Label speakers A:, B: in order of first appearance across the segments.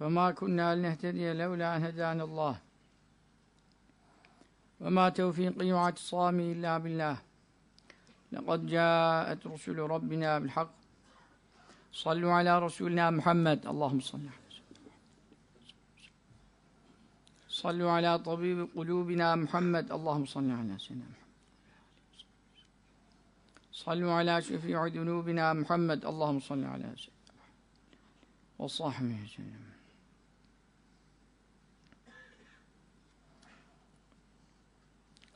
A: وما كنا لنهتدي لولا أن هدانا الله. وما توفيقي واعتصامي إلا بالله. لقد جاءت رسل ربنا بالحق. صلوا على رسولنا محمد. اللهم صل على صلوا على طبيب قلوبنا محمد. اللهم صل على سيدنا محمد. صلوا على شفيع ذنوبنا محمد. اللهم صل على سيدنا محمد. وصحبه وسلم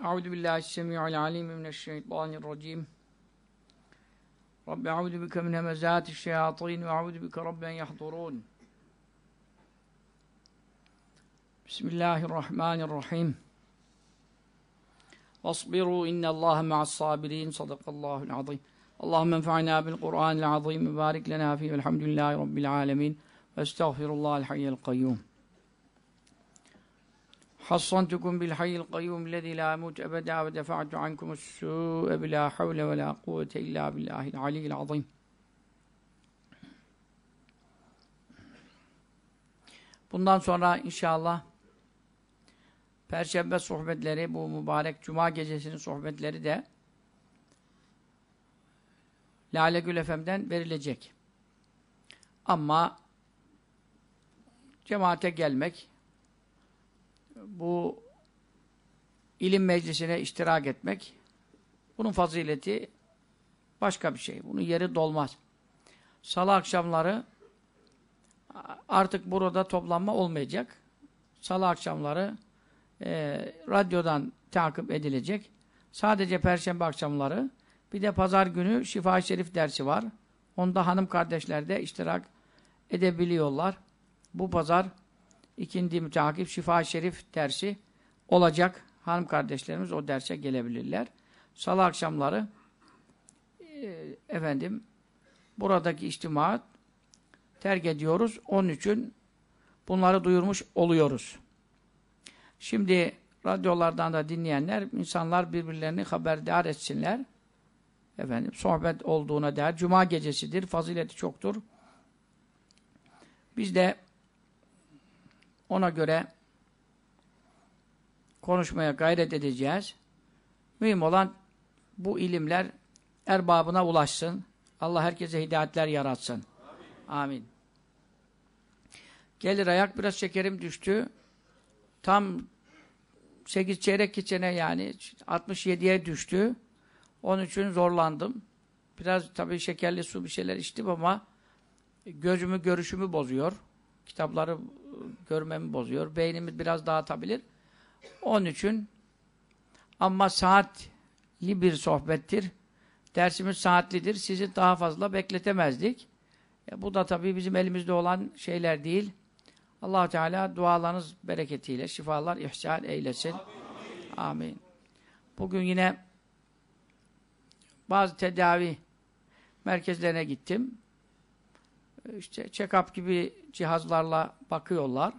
A: أعوذ بالله السميع العليم من الشيطان الرجيم رب أعوذ بك من همزات الشياطين وأعوذ بك رب أن يحضرون بسم الله الرحمن الرحيم واصبروا إن الله مع الصابرين صدق الله العظيم اللهم انفعنا بالقرآن العظيم وبارك لنا فيه والحمد حصنتكم بالحي القيوم الذي لا يموت أبدا ودفعت عنكم السوء بلا حول ولا قوة إلا بالله العلي العظيم Bundan sonra inşallah Perşembe sohbetleri, bu mübarek Cuma gecesinin sohbetleri de Lale Gül Efem'den verilecek. Ama cemaate gelmek, bu ilim meclisine iştirak etmek, bunun fazileti başka bir şey. Bunun yeri dolmaz. Salı akşamları artık burada toplanma olmayacak. Salı akşamları e, radyodan takip edilecek. Sadece perşembe akşamları bir de pazar günü Şifa Şerif dersi var. Onda hanım kardeşler de iştirak edebiliyorlar. Bu pazar ikindi müteakip Şifa Şerif dersi olacak. Hanım kardeşlerimiz o derse gelebilirler. Salı akşamları e, efendim buradaki içtimaat terk ediyoruz. Onun için bunları duyurmuş oluyoruz. Şimdi radyolardan da dinleyenler, insanlar birbirlerini haberdar etsinler. Efendim, sohbet olduğuna değer. Cuma gecesidir, fazileti çoktur. Biz de ona göre konuşmaya gayret edeceğiz. Mühim olan bu ilimler erbabına ulaşsın. Allah herkese hidayetler yaratsın. Amin. Amin. Gelir ayak biraz şekerim düştü. Tam 8 çeyrek geçene yani 67'ye düştü. Onun için zorlandım. Biraz tabii şekerli su bir şeyler içtim ama gözümü, görüşümü bozuyor. Kitapları görmemi bozuyor. Beynimi biraz dağıtabilir. Onun için ama saatli bir sohbettir. Dersimiz saatlidir. Sizi daha fazla bekletemezdik. E, bu da tabii bizim elimizde olan şeyler değil allah Teala dualarınız bereketiyle şifalar ihsan eylesin. Amin. Bugün yine bazı tedavi merkezlerine gittim. İşte check-up gibi cihazlarla bakıyorlar.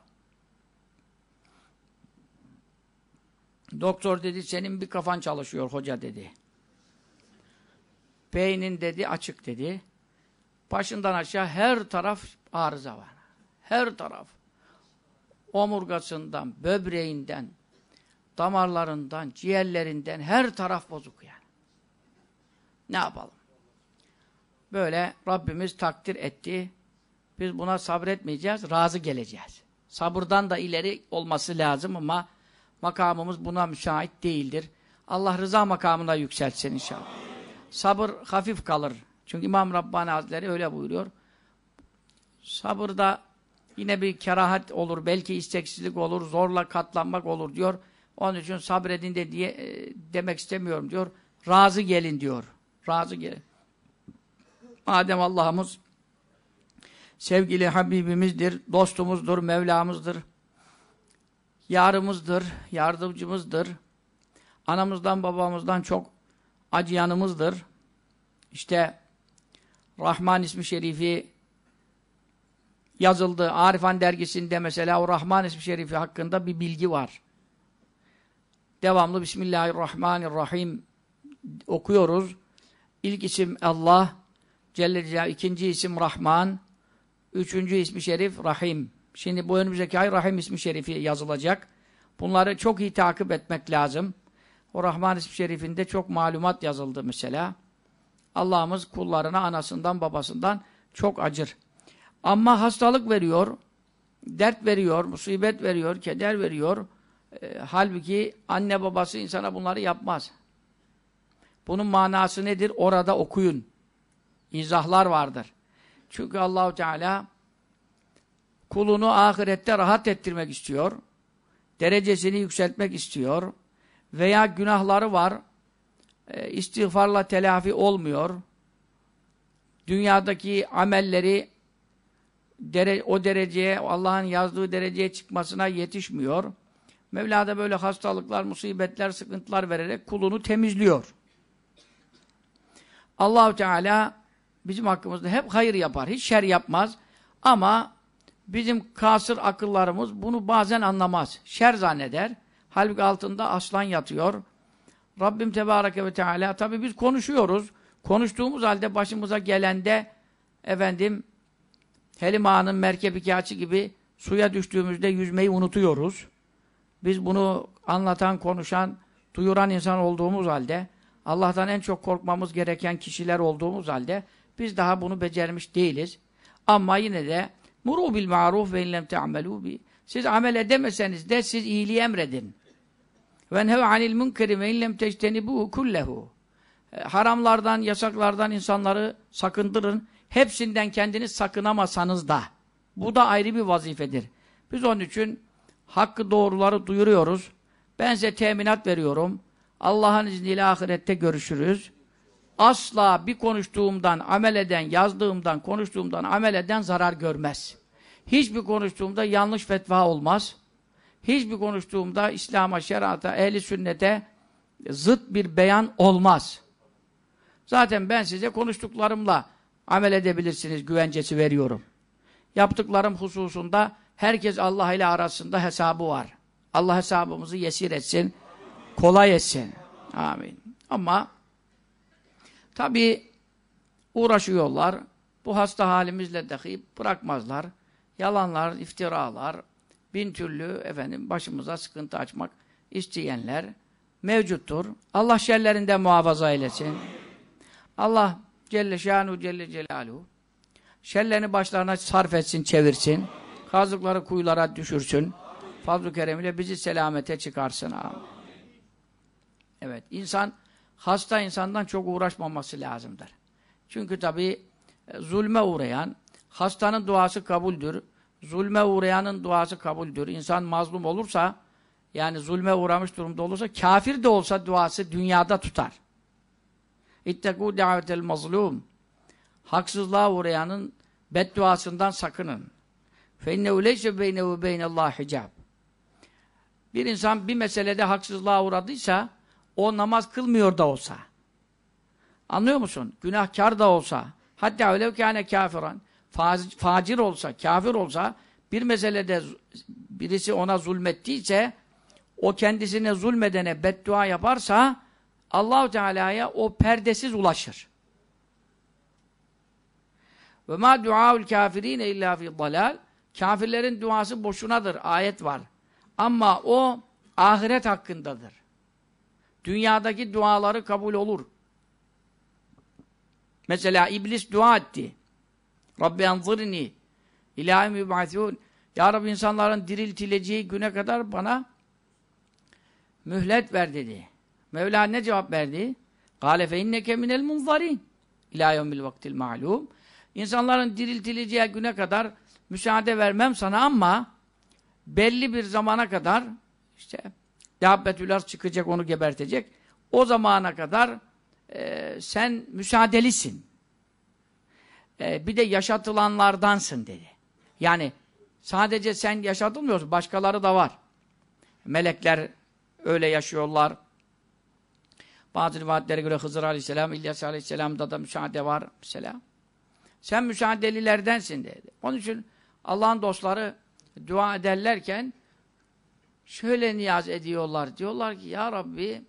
A: Doktor dedi senin bir kafan çalışıyor hoca dedi. Beynin dedi açık dedi. Başından aşağı her taraf arıza var. Her taraf omurgasından, böbreğinden, damarlarından, ciğerlerinden her taraf bozuk yani. Ne yapalım? Böyle Rabbimiz takdir etti. Biz buna sabretmeyeceğiz, razı geleceğiz. Sabırdan da ileri olması lazım ama makamımız buna müsait değildir. Allah rıza makamına yükseltsin inşallah. Sabır hafif kalır. Çünkü İmam Rabbani Hazretleri öyle buyuruyor. Sabırda Yine bir kerahat olur, belki isteksizlik olur, zorla katlanmak olur diyor. Onun için sabredin de diye e, demek istemiyorum diyor. Razı gelin diyor. Razı gelin. Madem Allah'ımız sevgili Habibimizdir, dostumuzdur, Mevlamızdır, yarımızdır, yardımcımızdır, anamızdan babamızdan çok acıyanımızdır. İşte Rahman ismi şerifi yazıldı. Arifan dergisinde mesela o Rahman ismi şerifi hakkında bir bilgi var. Devamlı Bismillahirrahmanirrahim okuyoruz. İlk isim Allah, Celle Celaluhu, ikinci isim Rahman, üçüncü ismi şerif Rahim. Şimdi bu önümüzdeki ay Rahim ismi şerifi yazılacak. Bunları çok iyi takip etmek lazım. O Rahman ismi şerifinde çok malumat yazıldı mesela. Allah'ımız kullarına anasından babasından çok acır. Ama hastalık veriyor, dert veriyor, musibet veriyor, keder veriyor. E, halbuki anne babası insana bunları yapmaz. Bunun manası nedir? Orada okuyun. İzahlar vardır. Çünkü Allahu Teala kulunu ahirette rahat ettirmek istiyor. Derecesini yükseltmek istiyor. Veya günahları var. E, istiğfarla telafi olmuyor. Dünyadaki amelleri dere, o dereceye, Allah'ın yazdığı dereceye çıkmasına yetişmiyor. Mevla da böyle hastalıklar, musibetler, sıkıntılar vererek kulunu temizliyor. Allahu Teala bizim hakkımızda hep hayır yapar, hiç şer yapmaz. Ama bizim kasır akıllarımız bunu bazen anlamaz. Şer zanneder. Halbuki altında aslan yatıyor. Rabbim Tebareke ve Teala tabi biz konuşuyoruz. Konuştuğumuz halde başımıza gelende efendim Helim Ağa'nın merkep hikayesi gibi suya düştüğümüzde yüzmeyi unutuyoruz. Biz bunu anlatan, konuşan, duyuran insan olduğumuz halde Allah'tan en çok korkmamız gereken kişiler olduğumuz halde biz daha bunu becermiş değiliz. Ama yine de muru bil ma'ruf ve inlem te'amelû bi. Siz amel edemeseniz de siz iyiliği emredin. Ve nev anil münkeri ve inlem teçtenibû kullehu. E, haramlardan, yasaklardan insanları sakındırın. Hepsinden kendiniz sakınamasanız da. Bu da ayrı bir vazifedir. Biz onun için hakkı doğruları duyuruyoruz. Ben size teminat veriyorum. Allah'ın izniyle ahirette görüşürüz. Asla bir konuştuğumdan, amel eden, yazdığımdan, konuştuğumdan, amel eden zarar görmez. Hiçbir konuştuğumda yanlış fetva olmaz. Hiçbir konuştuğumda İslam'a, şerata, ehli sünnete zıt bir beyan olmaz. Zaten ben size konuştuklarımla amel edebilirsiniz güvencesi veriyorum. Yaptıklarım hususunda herkes Allah ile arasında hesabı var. Allah hesabımızı yesir etsin, kolay etsin. Amin. Ama tabi uğraşıyorlar. Bu hasta halimizle dahi bırakmazlar. Yalanlar, iftiralar, bin türlü efendim başımıza sıkıntı açmak isteyenler mevcuttur. Allah şerlerinden muhafaza eylesin. Allah Celle Şanu Celle Celaluhu şerlerini başlarına sarf etsin, çevirsin. Kazıkları kuyulara düşürsün. Fazl-ı Kerem bizi selamete çıkarsın. Amin. Evet, insan hasta insandan çok uğraşmaması lazımdır. Çünkü tabi e, zulme uğrayan, hastanın duası kabuldür. Zulme uğrayanın duası kabuldür. İnsan mazlum olursa, yani zulme uğramış durumda olursa, kafir de olsa duası dünyada tutar. İttekû davetel mazlum. Haksızlığa uğrayanın bedduasından sakının. فَاِنَّهُ لَيْسَ بَيْنَهُ بَيْنَ اللّٰهِ حِجَابٍ Bir insan bir meselede haksızlığa uğradıysa, o namaz kılmıyor da olsa, anlıyor musun? Günahkar da olsa, hatta öyle kâne kafiran, facir olsa, kafir olsa, bir meselede birisi ona zulmettiyse, o kendisine zulmedene beddua yaparsa, Allahu Teala'ya o perdesiz ulaşır. Ve ma duaul kafirine illa fi dalal. Kafirlerin duası boşunadır. Ayet var. Ama o ahiret hakkındadır. Dünyadaki duaları kabul olur. Mesela iblis dua etti. Rabbi anzırni ilahi müb'atûn. Ya Rabbi insanların diriltileceği güne kadar bana mühlet ver dedi. Mevla ne cevap verdi? Fe inneke minel munzarin ilâ yevmil vaktil ma'lûm. İnsanların diriltileceği güne kadar müsaade vermem sana ama belli bir zamana kadar işte Dabbetül çıkacak onu gebertecek. O zamana kadar e, sen müsaadelisin. E, bir de yaşatılanlardansın dedi. Yani sadece sen yaşatılmıyorsun. Başkaları da var. Melekler öyle yaşıyorlar. Bazı rivayetlere göre Hızır Aleyhisselam, İlyas Aleyhisselam'da da müsaade var mesela. Sen müsaadelilerdensin dedi. Onun için Allah'ın dostları dua ederlerken şöyle niyaz ediyorlar. Diyorlar ki ya Rabbi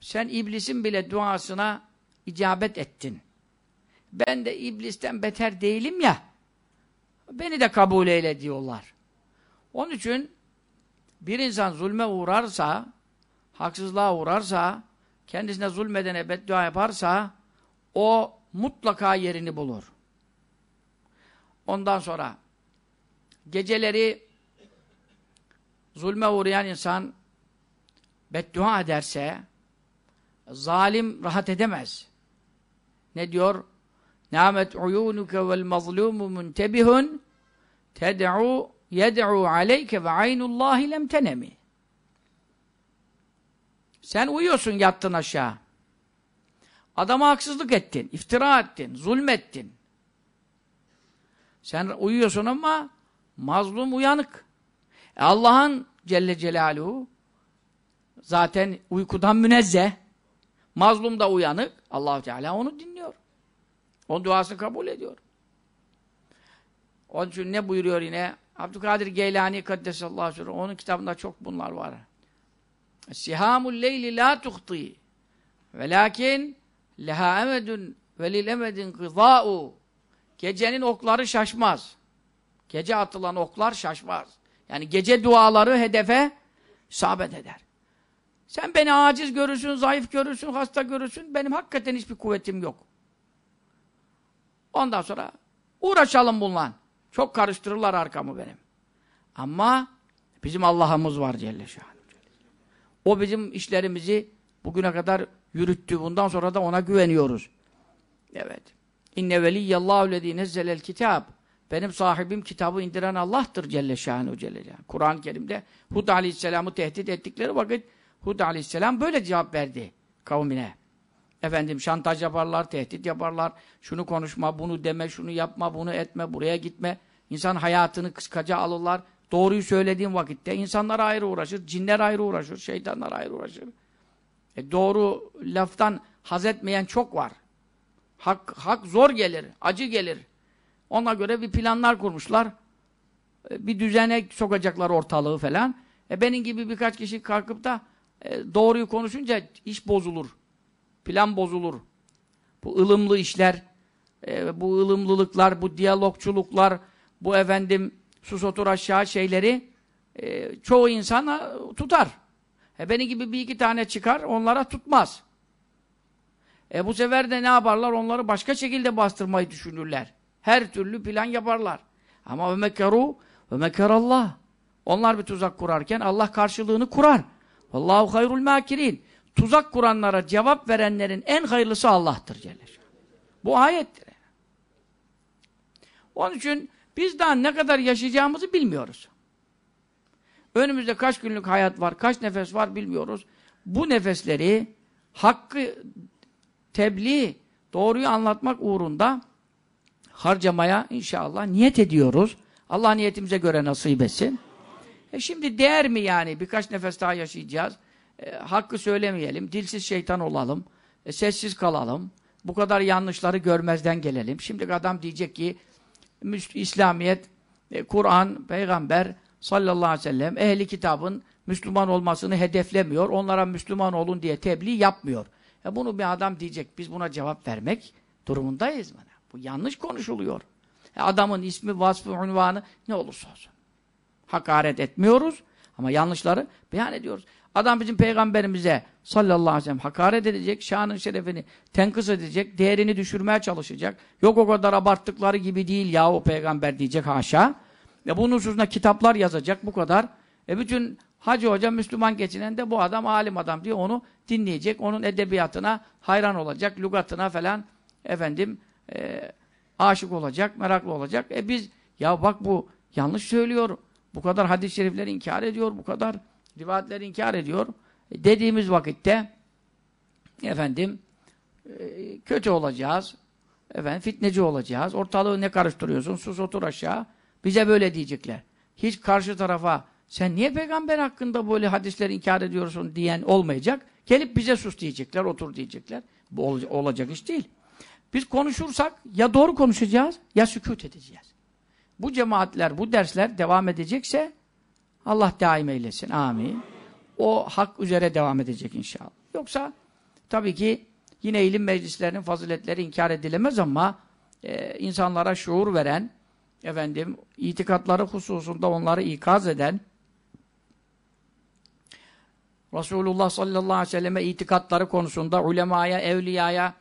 A: sen iblisin bile duasına icabet ettin. Ben de iblisten beter değilim ya beni de kabul eyle diyorlar. Onun için bir insan zulme uğrarsa, haksızlığa uğrarsa, kendisine zulmedene beddua yaparsa, o mutlaka yerini bulur. Ondan sonra geceleri zulme uğrayan insan beddua ederse zalim rahat edemez. Ne diyor? Nâmet uyûnuke vel mazlûmu muntebihun ted'u yed'u aleyke ve aynullâhi lem tenemi. Sen uyuyorsun yattın aşağı. Adama haksızlık ettin, iftira ettin, zulmettin. Sen uyuyorsun ama mazlum uyanık. E Allah'ın Celle Celaluhu zaten uykudan münezzeh. Mazlum da uyanık. allah Teala onu dinliyor. Onun duasını kabul ediyor. Onun için ne buyuruyor yine? Abdülkadir Geylani Kaddesallahu aleyhi Onun kitabında çok bunlar var. Sihamul leyli la tuhti velakin leha emedun ve lil emedin kızâ'u Gecenin okları şaşmaz. Gece atılan oklar şaşmaz. Yani gece duaları hedefe isabet eder. Sen beni aciz görürsün, zayıf görürsün, hasta görürsün. Benim hakikaten hiçbir kuvvetim yok. Ondan sonra uğraşalım bununla. Çok karıştırırlar arkamı benim. Ama bizim Allah'ımız var Celle Şahin. O bizim işlerimizi bugüne kadar yürüttü. Bundan sonra da ona güveniyoruz. Evet. İnne veliyyallahu lezî nezzelel kitab. Benim sahibim kitabı indiren Allah'tır Celle Şahin Celle Kur'an-ı Kerim'de Hud Aleyhisselam'ı tehdit ettikleri vakit Hud Aleyhisselam böyle cevap verdi kavmine. Efendim şantaj yaparlar, tehdit yaparlar. Şunu konuşma, bunu deme, şunu yapma, bunu etme, buraya gitme. İnsan hayatını kıskaca alırlar. Doğruyu söylediğin vakitte insanlar ayrı uğraşır, cinler ayrı uğraşır, şeytanlar ayrı uğraşır. E doğru laftan haz etmeyen çok var. Hak, hak zor gelir, acı gelir. Ona göre bir planlar kurmuşlar. E, bir düzene sokacaklar ortalığı falan. E benim gibi birkaç kişi kalkıp da e, doğruyu konuşunca iş bozulur. Plan bozulur. Bu ılımlı işler, e, bu ılımlılıklar, bu diyalogçuluklar, bu efendim sus otur aşağı şeyleri çoğu insana tutar. E benim gibi bir iki tane çıkar, onlara tutmaz. E bu sefer de ne yaparlar? Onları başka şekilde bastırmayı düşünürler. Her türlü plan yaparlar. Ama ve mekeru ve mekerallah. Onlar bir tuzak kurarken Allah karşılığını kurar. Vallahu hayrul makirin. Tuzak kuranlara cevap verenlerin en hayırlısı Allah'tır Celle Bu ayettir. Onun için biz daha ne kadar yaşayacağımızı bilmiyoruz. Önümüzde kaç günlük hayat var, kaç nefes var bilmiyoruz. Bu nefesleri hakkı tebliğ, doğruyu anlatmak uğrunda harcamaya inşallah niyet ediyoruz. Allah niyetimize göre nasip etsin. E şimdi değer mi yani? Birkaç nefes daha yaşayacağız. E, hakkı söylemeyelim, dilsiz şeytan olalım, e, sessiz kalalım. Bu kadar yanlışları görmezden gelelim. Şimdi adam diyecek ki İslamiyet, e, Kur'an, Peygamber sallallahu aleyhi ve sellem ehli kitabın Müslüman olmasını hedeflemiyor. Onlara Müslüman olun diye tebliğ yapmıyor. E bunu bir adam diyecek. Biz buna cevap vermek durumundayız. Bana. Bu yanlış konuşuluyor. E adamın ismi, vasfı, unvanı ne olursa olsun. Hakaret etmiyoruz ama yanlışları beyan ediyoruz. Adam bizim peygamberimize sallallahu aleyhi ve sellem hakaret edecek, şanın şerefini tenkıs edecek, değerini düşürmeye çalışacak. Yok o kadar abarttıkları gibi değil ya o peygamber diyecek haşa. Ve bunun hususunda kitaplar yazacak bu kadar. E bütün Hacı Hoca Müslüman geçinen de bu adam alim adam diye onu dinleyecek. Onun edebiyatına hayran olacak, lügatına falan efendim e, aşık olacak, meraklı olacak. E biz ya bak bu yanlış söylüyor. Bu kadar hadis-i şerifleri inkar ediyor, bu kadar rivayetleri inkar ediyor. E, dediğimiz vakitte efendim e, kötü olacağız. Efendim fitneci olacağız. Ortalığı ne karıştırıyorsun? Sus otur aşağı. Bize böyle diyecekler. Hiç karşı tarafa sen niye peygamber hakkında böyle hadisleri inkar ediyorsun diyen olmayacak. Gelip bize sus diyecekler, otur diyecekler. Bu ol olacak iş değil. Biz konuşursak ya doğru konuşacağız ya sükut edeceğiz. Bu cemaatler, bu dersler devam edecekse Allah daim eylesin. Amin. O hak üzere devam edecek inşallah. Yoksa tabii ki yine ilim meclislerinin faziletleri inkar edilemez ama e, insanlara şuur veren, efendim itikatları hususunda onları ikaz eden Resulullah sallallahu aleyhi ve selleme itikatları konusunda, ulemaya, evliyaya,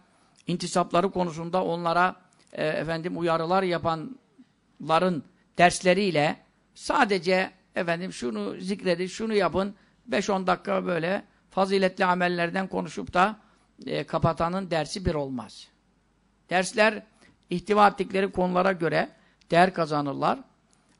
A: intisapları konusunda onlara e, efendim uyarılar yapanların dersleriyle sadece efendim şunu zikredin, şunu yapın, 5-10 dakika böyle faziletli amellerden konuşup da e, kapatanın dersi bir olmaz. Dersler ihtiva ettikleri konulara göre değer kazanırlar.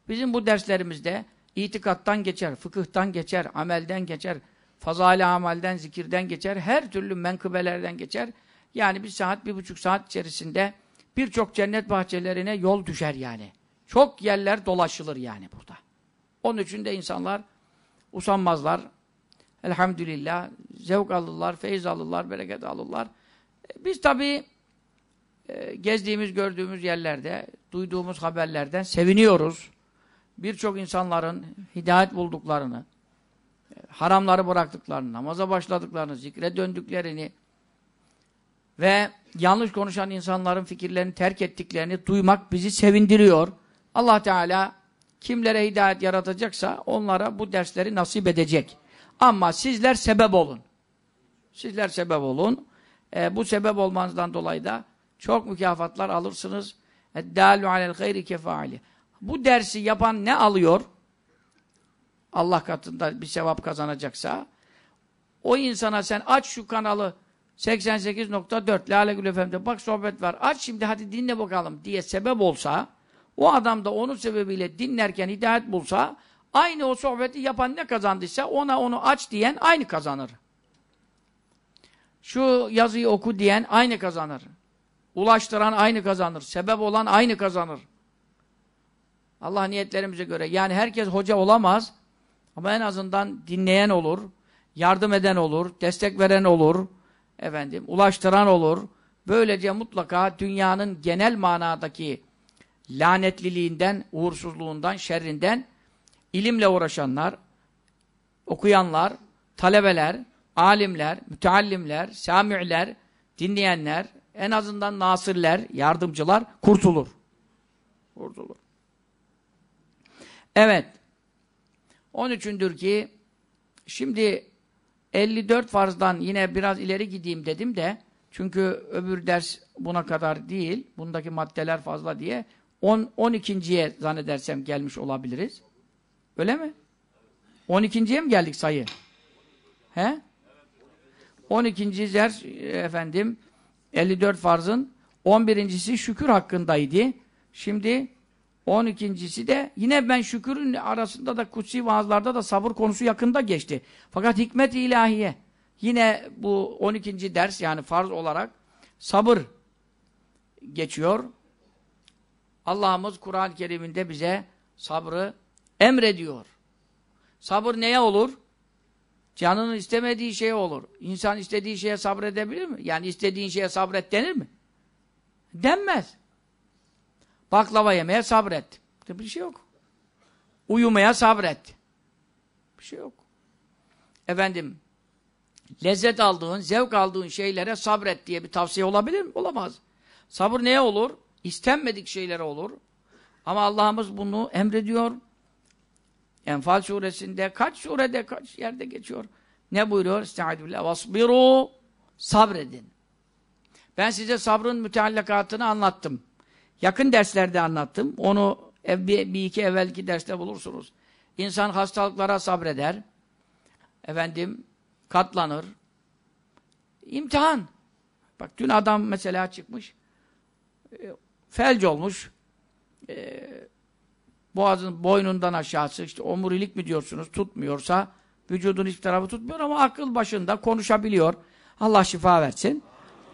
A: Bizim bu derslerimizde itikattan geçer, fıkıhtan geçer, amelden geçer, fazali amelden, zikirden geçer, her türlü menkıbelerden geçer. Yani bir saat, bir buçuk saat içerisinde birçok cennet bahçelerine yol düşer yani. Çok yerler dolaşılır yani burada. Onun için de insanlar usanmazlar. Elhamdülillah zevk alırlar, feyiz alırlar, bereket alırlar. E, biz tabii e, gezdiğimiz, gördüğümüz yerlerde, duyduğumuz haberlerden seviniyoruz. Birçok insanların hidayet bulduklarını, e, haramları bıraktıklarını, namaza başladıklarını, zikre döndüklerini ve yanlış konuşan insanların fikirlerini terk ettiklerini duymak bizi sevindiriyor. Allah Teala kimlere hidayet yaratacaksa onlara bu dersleri nasip edecek. Ama sizler sebep olun. Sizler sebep olun. E, bu sebep olmanızdan dolayı da çok mükafatlar alırsınız. Eddâlu alel gayri kefaali. Bu dersi yapan ne alıyor? Allah katında bir sevap kazanacaksa o insana sen aç şu kanalı 88.4 Lale Gül FM'de bak sohbet var. Aç şimdi hadi dinle bakalım diye sebep olsa o adam da onun sebebiyle dinlerken hidayet bulsa aynı o sohbeti yapan ne kazandıysa ona onu aç diyen aynı kazanır. Şu yazıyı oku diyen aynı kazanır. Ulaştıran aynı kazanır. Sebep olan aynı kazanır. Allah niyetlerimize göre. Yani herkes hoca olamaz. Ama en azından dinleyen olur. Yardım eden olur. Destek veren olur. Efendim, ulaştıran olur. Böylece mutlaka dünyanın genel manadaki lanetliliğinden, uğursuzluğundan, şerrinden ilimle uğraşanlar, okuyanlar, talebeler, alimler, müteallimler, sami'ler, dinleyenler, en azından nasırler, yardımcılar kurtulur. Kurtulur. Evet. Onun üçündür ki şimdi 54 farzdan yine biraz ileri gideyim dedim de çünkü öbür ders buna kadar değil. Bundaki maddeler fazla diye 10 12.ye zannedersem gelmiş olabiliriz. Öyle mi? 12.ye mi geldik sayı? He? 12. ders efendim 54 farzın 11.si şükür hakkındaydı. Şimdi 12.si de yine ben şükürün arasında da kutsi vaazlarda da sabır konusu yakında geçti. Fakat hikmet ilahiye yine bu 12. ders yani farz olarak sabır geçiyor. Allah'ımız Kur'an-ı Kerim'inde bize sabrı emrediyor. Sabır neye olur? Canının istemediği şey olur. İnsan istediği şeye sabredebilir mi? Yani istediğin şeye sabret denir mi? Denmez. Baklava yemeye sabret. Bir şey yok. Uyumaya sabret. Bir şey yok. Efendim, lezzet aldığın, zevk aldığın şeylere sabret diye bir tavsiye olabilir mi? Olamaz. Sabır neye olur? İstenmedik şeylere olur. Ama Allah'ımız bunu emrediyor. Enfal suresinde kaç surede kaç yerde geçiyor. Ne buyuruyor? Estaizu billah. Sabredin. Ben size sabrın müteallakatını anlattım. Yakın derslerde anlattım. Onu bir, bir iki evvelki derste bulursunuz. İnsan hastalıklara sabreder. Efendim katlanır. İmtihan. Bak dün adam mesela çıkmış. E, felç olmuş. E, boğazın boynundan aşağısı işte omurilik mi diyorsunuz tutmuyorsa vücudun hiçbir tarafı tutmuyor ama akıl başında konuşabiliyor. Allah şifa versin.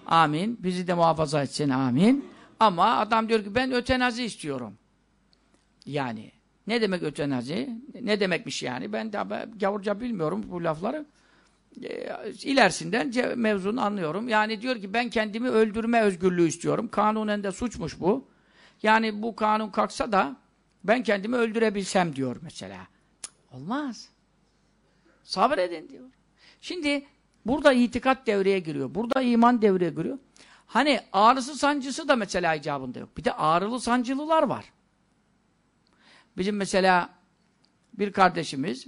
A: Amin. Bizi de muhafaza etsin. Amin. Ama adam diyor ki ben ötenazi istiyorum. Yani ne demek ötenazi? Ne demekmiş yani? Ben de gavurca bilmiyorum bu lafları. E, ilerisinden mevzunu anlıyorum. Yani diyor ki ben kendimi öldürme özgürlüğü istiyorum. Kanunen de suçmuş bu. Yani bu kanun kalksa da ben kendimi öldürebilsem diyor mesela. Cık, olmaz. Sabredin diyor. Şimdi burada itikat devreye giriyor. Burada iman devreye giriyor. Hani ağrısı sancısı da mesela icabında yok. Bir de ağrılı sancılılar var. Bizim mesela bir kardeşimiz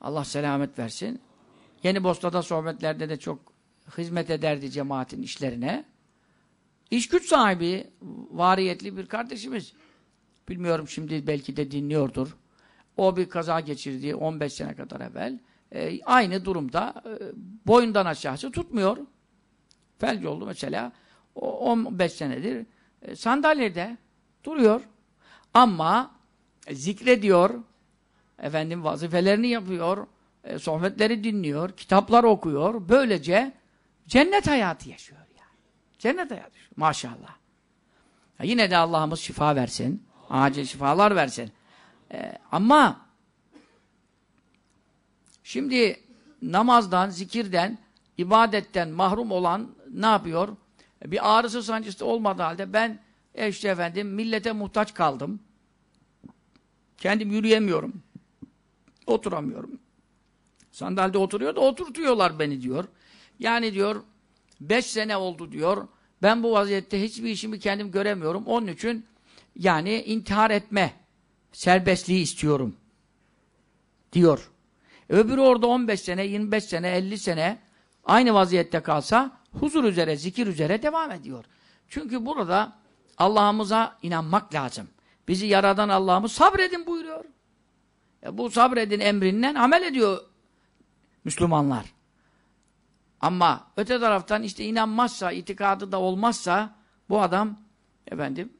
A: Allah selamet versin. Yeni Bosna'da sohbetlerde de çok hizmet ederdi cemaatin işlerine. İş güç sahibi, variyetli bir kardeşimiz. Bilmiyorum şimdi belki de dinliyordur. O bir kaza geçirdi 15 sene kadar evvel. E, aynı durumda e, boyundan aşağısı tutmuyor. Felç oldu mesela. O 15 senedir e, sandalyede duruyor. Ama zikrediyor, efendim vazifelerini yapıyor, e, sohbetleri dinliyor, kitaplar okuyor. Böylece cennet hayatı yaşıyor yani. Cennet hayatı yaşıyor. Maşallah. Ya yine de Allah'ımız şifa versin. Acil şifalar versin. E, ama şimdi namazdan, zikirden, ibadetten mahrum olan ne yapıyor? Bir ağrısı sancısı olmadığı halde ben e işte efendim millete muhtaç kaldım. Kendim yürüyemiyorum. Oturamıyorum. Sandalyede oturuyor da oturtuyorlar beni diyor. Yani diyor beş sene oldu diyor. Ben bu vaziyette hiçbir işimi kendim göremiyorum. Onun için yani intihar etme serbestliği istiyorum. Diyor. Öbürü orada 15 sene, 25 sene, 50 sene aynı vaziyette kalsa huzur üzere, zikir üzere devam ediyor. Çünkü burada Allah'ımıza inanmak lazım. Bizi yaradan Allah'ımız sabredin buyuruyor. E bu sabredin emrinden amel ediyor Müslümanlar. Ama öte taraftan işte inanmazsa, itikadı da olmazsa bu adam efendim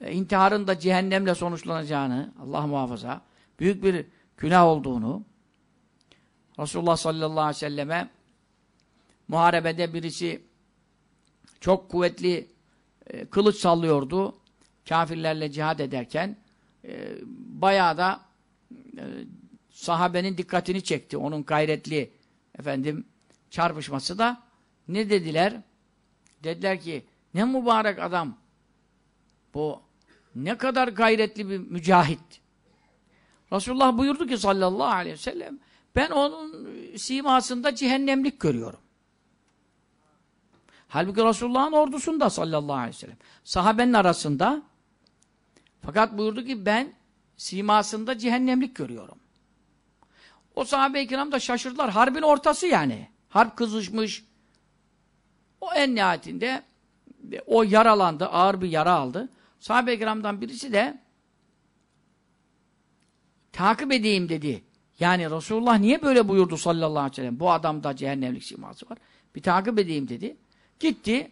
A: e, intiharın da cehennemle sonuçlanacağını Allah muhafaza büyük bir günah olduğunu Resulullah sallallahu aleyhi ve selleme muharebede birisi çok kuvvetli e, kılıç sallıyordu. Kafirlerle cihad ederken e, bayağı da e, sahabenin dikkatini çekti. Onun gayretli efendim çarpışması da ne dediler? Dediler ki ne mübarek adam bu ne kadar gayretli bir mücahit. Resulullah buyurdu ki sallallahu aleyhi ve sellem ben onun simasında cehennemlik görüyorum. Halbuki Resulullah'ın ordusunda sallallahu aleyhi ve sellem. Sahabenin arasında fakat buyurdu ki ben simasında cehennemlik görüyorum. O sahabe-i kiram da şaşırdılar. Harbin ortası yani. Harp kızışmış. O en nihayetinde o yaralandı. Ağır bir yara aldı. Sahabe-i kiramdan birisi de takip edeyim dedi. Yani Resulullah niye böyle buyurdu sallallahu aleyhi ve sellem? Bu adamda cehennemlik siması var. Bir takip edeyim dedi. Gitti.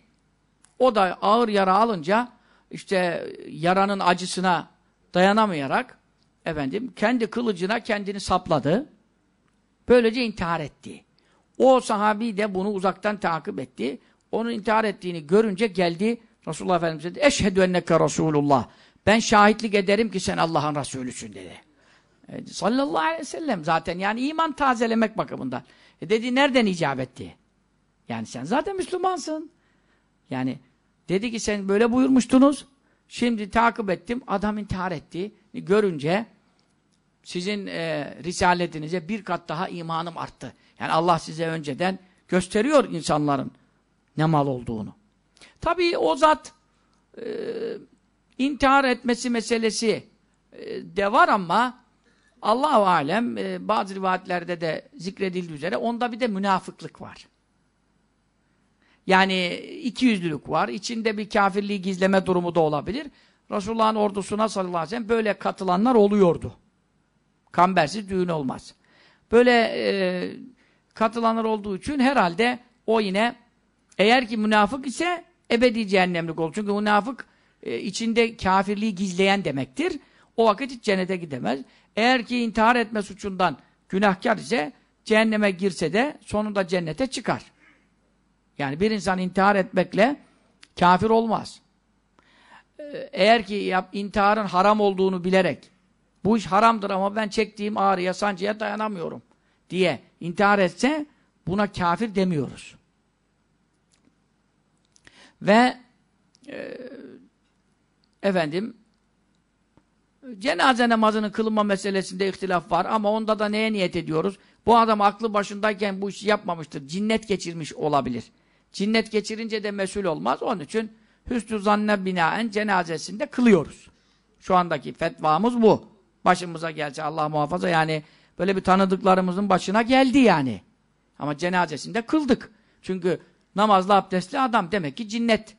A: O da ağır yara alınca işte yaranın acısına dayanamayarak efendim kendi kılıcına kendini sapladı. Böylece intihar etti. O sahabi de bunu uzaktan takip etti. Onun intihar ettiğini görünce geldi Resulullah Efendimiz dedi. Eşhedü enneke Resulullah. Ben şahitlik ederim ki sen Allah'ın Resulüsün dedi. E, sallallahu aleyhi ve sellem zaten yani iman tazelemek bakımından. E dedi nereden icap etti? Yani sen zaten Müslümansın. Yani dedi ki sen böyle buyurmuştunuz. Şimdi takip ettim. Adam intihar etti. Görünce sizin e, risaletinize bir kat daha imanım arttı. Yani Allah size önceden gösteriyor insanların ne mal olduğunu. Tabii o zat e, intihar etmesi meselesi e, de var ama Allah-u Alem e, bazı rivayetlerde de zikredildiği üzere onda bir de münafıklık var. Yani iki yüzlülük var. İçinde bir kafirliği gizleme durumu da olabilir. Resulullah'ın ordusuna sallallahu aleyhi ve sellem böyle katılanlar oluyordu. Kambersiz düğün olmaz. Böyle e, katılanlar olduğu için herhalde o yine eğer ki münafık ise ebedi cehennemlik olur. Çünkü münafık e, içinde kafirliği gizleyen demektir. O vakit hiç cennete gidemez. Eğer ki intihar etme suçundan günahkar ise cehenneme girse de sonunda cennete çıkar. Yani bir insan intihar etmekle kafir olmaz. Ee, eğer ki intiharın haram olduğunu bilerek bu iş haramdır ama ben çektiğim ağrıya, sancıya dayanamıyorum diye intihar etse buna kafir demiyoruz. Ve e, efendim cenaze namazının kılınma meselesinde ihtilaf var ama onda da neye niyet ediyoruz? Bu adam aklı başındayken bu işi yapmamıştır. Cinnet geçirmiş olabilir. Cinnet geçirince de mesul olmaz. Onun için hüsnü zanne binaen cenazesinde kılıyoruz. Şu andaki fetvamız bu. Başımıza gelse Allah muhafaza yani böyle bir tanıdıklarımızın başına geldi yani. Ama cenazesinde kıldık. Çünkü namazlı abdestli adam demek ki cinnet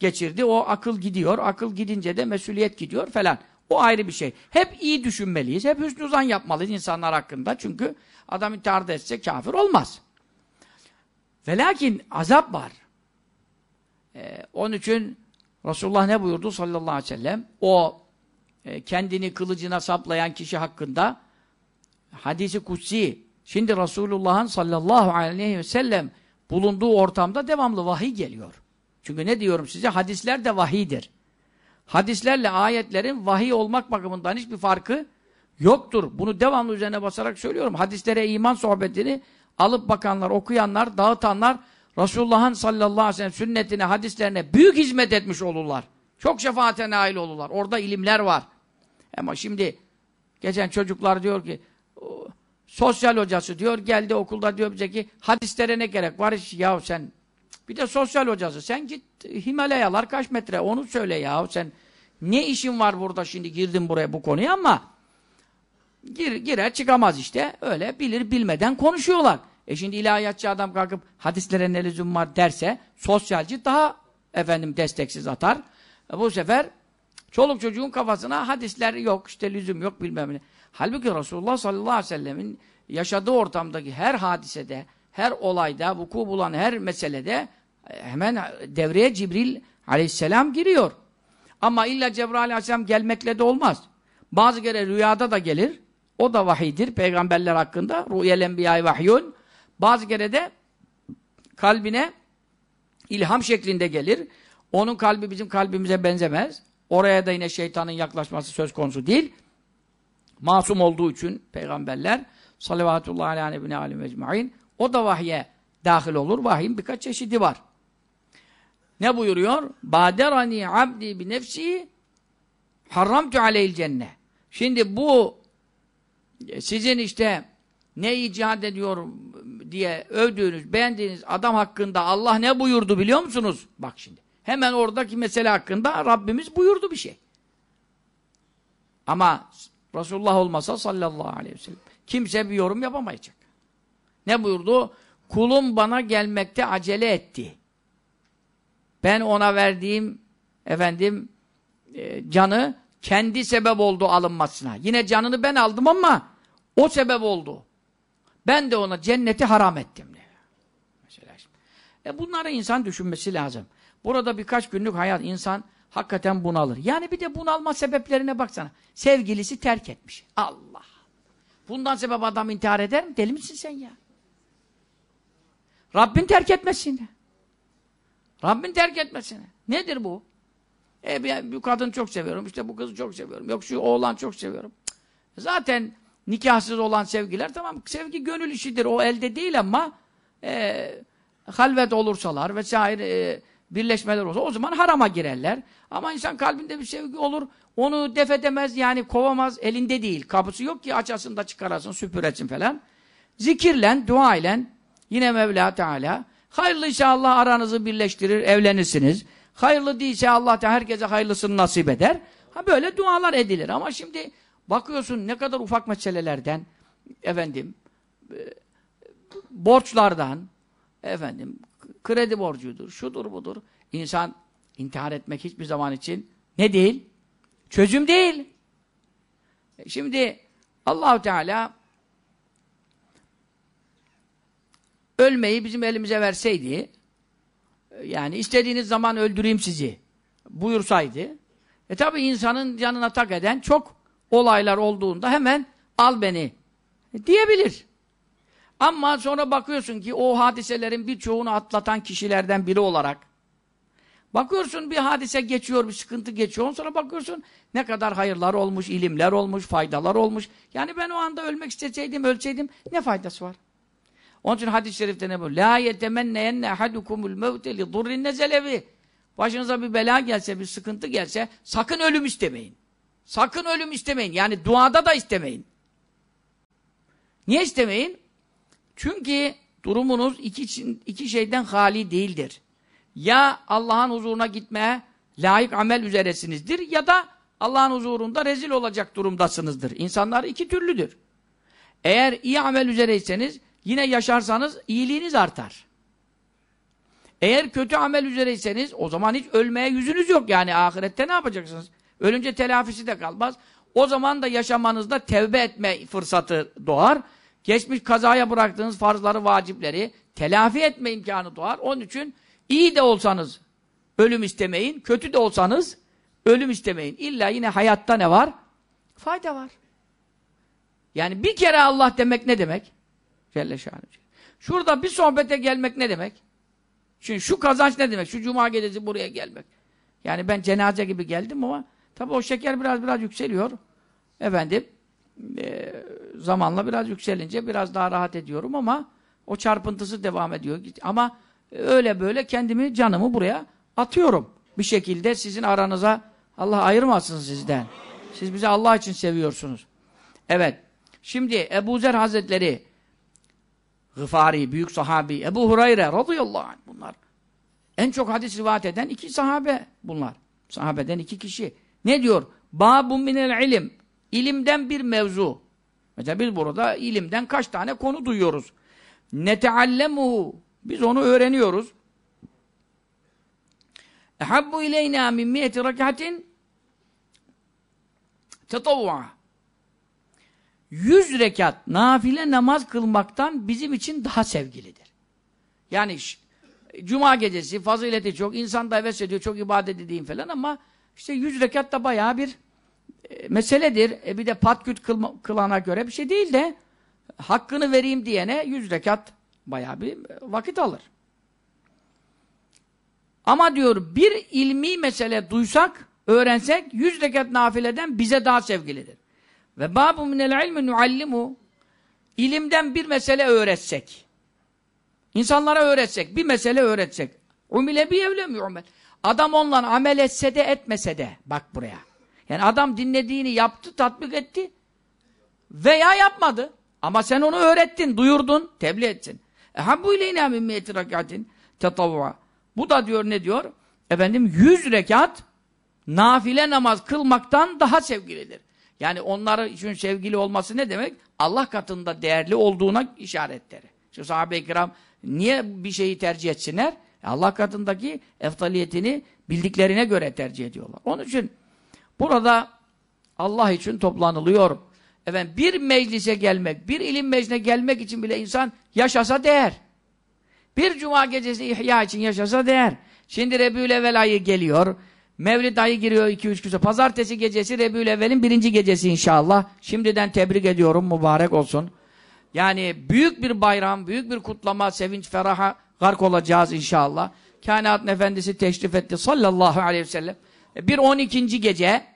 A: geçirdi. O akıl gidiyor. Akıl gidince de mesuliyet gidiyor falan. O ayrı bir şey. Hep iyi düşünmeliyiz. Hep hüsnü zan yapmalıyız insanlar hakkında. Çünkü adam intihar etse kafir olmaz. Ve lakin azap var. Ee, onun için Resulullah ne buyurdu sallallahu aleyhi ve sellem? O e, kendini kılıcına saplayan kişi hakkında hadisi kutsi. Şimdi Resulullah'ın sallallahu aleyhi ve sellem bulunduğu ortamda devamlı vahiy geliyor. Çünkü ne diyorum size? Hadisler de vahiydir. Hadislerle ayetlerin vahiy olmak bakımından hiçbir farkı yoktur. Bunu devamlı üzerine basarak söylüyorum. Hadislere iman sohbetini alıp bakanlar, okuyanlar, dağıtanlar Resulullah'ın sallallahu aleyhi ve sellem sünnetine, hadislerine büyük hizmet etmiş olurlar. Çok şefaate nail olurlar. Orada ilimler var. Ama şimdi geçen çocuklar diyor ki sosyal hocası diyor geldi okulda diyor bize ki hadislere ne gerek var? Ya sen bir de sosyal hocası. Sen git Himalayalar kaç metre onu söyle ya. Sen ne işin var burada şimdi girdin buraya bu konuya ama gir, girer çıkamaz işte. Öyle bilir bilmeden konuşuyorlar. E şimdi ilahiyatçı adam kalkıp hadislere ne lüzum var derse sosyalci daha efendim desteksiz atar. E bu sefer çoluk çocuğun kafasına hadisler yok işte lüzum yok bilmem ne. Halbuki Resulullah sallallahu aleyhi ve sellemin yaşadığı ortamdaki her hadisede, her olayda, vuku bulan her meselede e, hemen devreye Cibril aleyhisselam giriyor. Ama illa Cebrail aleyhisselam gelmekle de olmaz. Bazı kere rüyada da gelir. O da vahidir peygamberler hakkında. Rüyel enbiyayı vahyun. Bazı kere de kalbine ilham şeklinde gelir. Onun kalbi bizim kalbimize benzemez. Oraya da yine şeytanın yaklaşması söz konusu değil. Masum olduğu için peygamberler salavatullahi aleyhi nebine alim ecmain o da vahye dahil olur. Vahyin birkaç çeşidi var. Ne buyuruyor? Baderani abdi bi nefsi haramtu aleyhil cenne. Şimdi bu sizin işte ne icat ediyor diye övdüğünüz, beğendiğiniz adam hakkında Allah ne buyurdu biliyor musunuz? Bak şimdi. Hemen oradaki mesele hakkında Rabbimiz buyurdu bir şey. Ama Resulullah olmasa sallallahu aleyhi ve sellem kimse bir yorum yapamayacak. Ne buyurdu? Kulum bana gelmekte acele etti. Ben ona verdiğim efendim e, canı kendi sebep oldu alınmasına. Yine canını ben aldım ama o sebep oldu. Ben de ona cenneti haram ettim diyor. Mesela şimdi. E bunları insan düşünmesi lazım. Burada birkaç günlük hayat insan hakikaten bunalır. Yani bir de bunalma sebeplerine baksana. Sevgilisi terk etmiş. Allah. Bundan sebep adam intihar eder mi? Deli misin sen ya? Rabbin terk etmesin. Rabbin terk etmesin. Nedir bu? E bir, bir kadın çok seviyorum. İşte bu kızı çok seviyorum. Yok şu oğlan çok seviyorum. Zaten nikahsız olan sevgiler tamam sevgi gönül işidir. O elde değil ama e, halvet olursalar vesaire e, birleşmeler olsa o zaman harama girerler. Ama insan kalbinde bir sevgi olur. Onu def edemez yani kovamaz. Elinde değil. Kapısı yok ki açasın da çıkarasın süpüresin falan. Zikirlen, dua ile yine Mevla Teala hayırlı inşallah aranızı birleştirir, evlenirsiniz. Hayırlı değilse Allah herkese hayırlısını nasip eder. Ha böyle dualar edilir ama şimdi bakıyorsun ne kadar ufak meselelerden efendim e, borçlardan efendim kredi borcudur, şudur budur. İnsan intihar etmek hiçbir zaman için ne değil? Çözüm değil. E, şimdi Allahu Teala ölmeyi bizim elimize verseydi yani istediğiniz zaman öldüreyim sizi buyursaydı e tabi insanın yanına tak eden çok olaylar olduğunda hemen al beni diyebilir. Ama sonra bakıyorsun ki o hadiselerin birçoğunu atlatan kişilerden biri olarak bakıyorsun bir hadise geçiyor, bir sıkıntı geçiyor. Sonra bakıyorsun ne kadar hayırlar olmuş, ilimler olmuş, faydalar olmuş. Yani ben o anda ölmek isteseydim, ölseydim ne faydası var? Onun için hadis-i şerifte ne bu? La yetemenneyenne ahadukumul mevte li durrin nezelevi. Başınıza bir bela gelse, bir sıkıntı gelse sakın ölüm istemeyin. Sakın ölüm istemeyin. Yani duada da istemeyin. Niye istemeyin? Çünkü durumunuz iki, iki şeyden hali değildir. Ya Allah'ın huzuruna gitmeye layık amel üzeresinizdir ya da Allah'ın huzurunda rezil olacak durumdasınızdır. İnsanlar iki türlüdür. Eğer iyi amel üzereyseniz yine yaşarsanız iyiliğiniz artar. Eğer kötü amel üzereyseniz o zaman hiç ölmeye yüzünüz yok. Yani ahirette ne yapacaksınız? Ölünce telafisi de kalmaz. O zaman da yaşamanızda tevbe etme fırsatı doğar. Geçmiş kazaya bıraktığınız farzları, vacipleri telafi etme imkanı doğar. Onun için iyi de olsanız ölüm istemeyin, kötü de olsanız ölüm istemeyin. İlla yine hayatta ne var? Fayda var. Yani bir kere Allah demek ne demek? Celle şanı. Şurada bir sohbete gelmek ne demek? Şimdi şu kazanç ne demek? Şu cuma gecesi buraya gelmek. Yani ben cenaze gibi geldim ama tabii o şeker biraz biraz yükseliyor. Efendim e, zamanla biraz yükselince biraz daha rahat ediyorum ama o çarpıntısı devam ediyor. Ama öyle böyle kendimi, canımı buraya atıyorum. Bir şekilde sizin aranıza Allah ayırmasın sizden. Siz bizi Allah için seviyorsunuz. Evet. Şimdi Ebu Zer Hazretleri Gıfari, büyük sahabi, Ebu Hureyre radıyallahu anh bunlar. En çok hadis rivayet eden iki sahabe bunlar. Sahabeden iki kişi. Ne diyor? Babun minel ilim. İlimden bir mevzu. Mesela biz burada ilimden kaç tane konu duyuyoruz. Neteallemuhu. Biz onu öğreniyoruz. Ehabbu ileyna min miyeti rekatin tetavva. Yüz rekat nafile namaz kılmaktan bizim için daha sevgilidir. Yani cuma gecesi fazileti çok, insan da heves ediyor, çok ibadet edeyim falan ama işte yüz rekat da bayağı bir e, meseledir. E bir de patküt kılana göre bir şey değil de hakkını vereyim diyene yüz rekat bayağı bir vakit alır. Ama diyor bir ilmi mesele duysak, öğrensek yüz rekat nafileden bize daha sevgilidir. Ve babu minel ilmi nuallimu ilimden bir mesele öğretsek. İnsanlara öğretsek, bir mesele öğretsek. Umile bir evle mü'mel. Adam onunla amel etse de etmese de. Bak buraya. Yani adam dinlediğini yaptı, tatbik etti. Veya yapmadı. Ama sen onu öğrettin, duyurdun, tebliğ etsin. Ehabbu ileyna min miyeti rekatin tetavva. Bu da diyor ne diyor? Efendim yüz rekat nafile namaz kılmaktan daha sevgilidir. Yani onları için sevgili olması ne demek? Allah katında değerli olduğuna işaretleri. Şu sahabe-i kiram niye bir şeyi tercih etsinler? Allah katındaki eftaliyetini bildiklerine göre tercih ediyorlar. Onun için burada Allah için toplanılıyor. Efendim bir meclise gelmek, bir ilim meclisine gelmek için bile insan yaşasa değer. Bir cuma gecesi ihya için yaşasa değer. Şimdi Rebül ayı geliyor. Mevlid ayı giriyor 2-3 gün Pazartesi gecesi Rebül birinci gecesi inşallah. Şimdiden tebrik ediyorum. Mübarek olsun. Yani büyük bir bayram, büyük bir kutlama, sevinç, feraha gark olacağız inşallah. Kainatın Efendisi teşrif etti sallallahu aleyhi ve sellem. E, bir 12. gece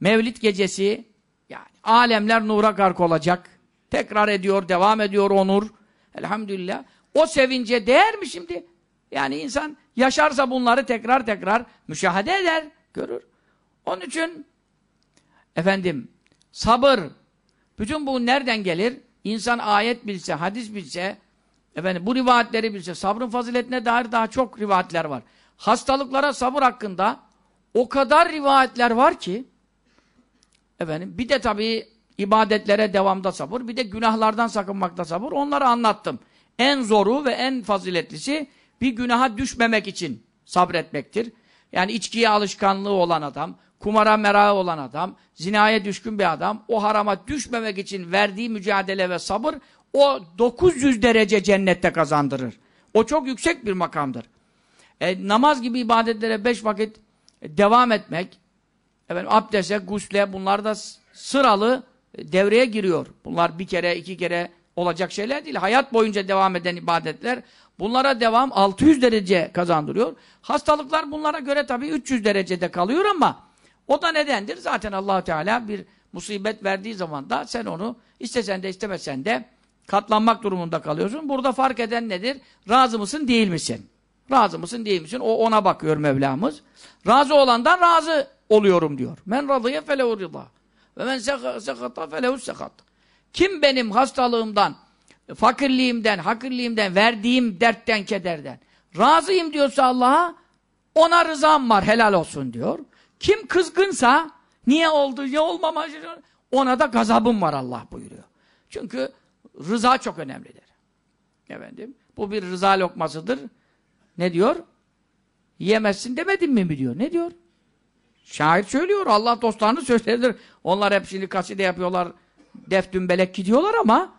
A: Mevlid gecesi yani alemler nura gark olacak. Tekrar ediyor, devam ediyor onur. Elhamdülillah. O sevince değer mi şimdi? Yani insan yaşarsa bunları tekrar tekrar müşahede eder, görür. Onun için efendim sabır bütün bu nereden gelir? İnsan ayet bilse, hadis bilse, efendim bu rivayetleri bilse, sabrın faziletine dair daha çok rivayetler var. Hastalıklara sabır hakkında o kadar rivayetler var ki efendim bir de tabii ibadetlere devamda sabır, bir de günahlardan sakınmakta sabır. Onları anlattım. En zoru ve en faziletlisi bir günaha düşmemek için sabretmektir. Yani içkiye alışkanlığı olan adam, kumara merağı olan adam, zinaya düşkün bir adam, o harama düşmemek için verdiği mücadele ve sabır, o 900 derece cennette kazandırır. O çok yüksek bir makamdır. E, namaz gibi ibadetlere beş vakit devam etmek, efendim, abdese, gusle, bunlar da sıralı devreye giriyor. Bunlar bir kere, iki kere olacak şeyler değil. Hayat boyunca devam eden ibadetler, bunlara devam 600 derece kazandırıyor. Hastalıklar bunlara göre tabii 300 derecede kalıyor ama o da nedendir? Zaten allah Teala bir musibet verdiği zaman da sen onu istesen de istemesen de katlanmak durumunda kalıyorsun. Burada fark eden nedir? Razı mısın değil misin? Razı mısın değil misin? O ona bakıyor Mevlamız. Razı olandan razı oluyorum diyor. Men razıya felehu rıza. Ve men sekata felehu sekat. Kim benim hastalığımdan, fakirliğimden, hakirliğimden, verdiğim dertten, kederden razıyım diyorsa Allah'a ona rızam var, helal olsun diyor. Kim kızgınsa, Niye oldu, niye olmamış? Ona da gazabım var Allah buyuruyor. Çünkü rıza çok önemlidir. Efendim, bu bir rıza lokmasıdır. Ne diyor? Yiyemezsin demedim mi mi diyor. Ne diyor? Şair söylüyor. Allah dostlarını söyledir. Onlar hep şimdi kaside yapıyorlar. Def dümbelek gidiyorlar ama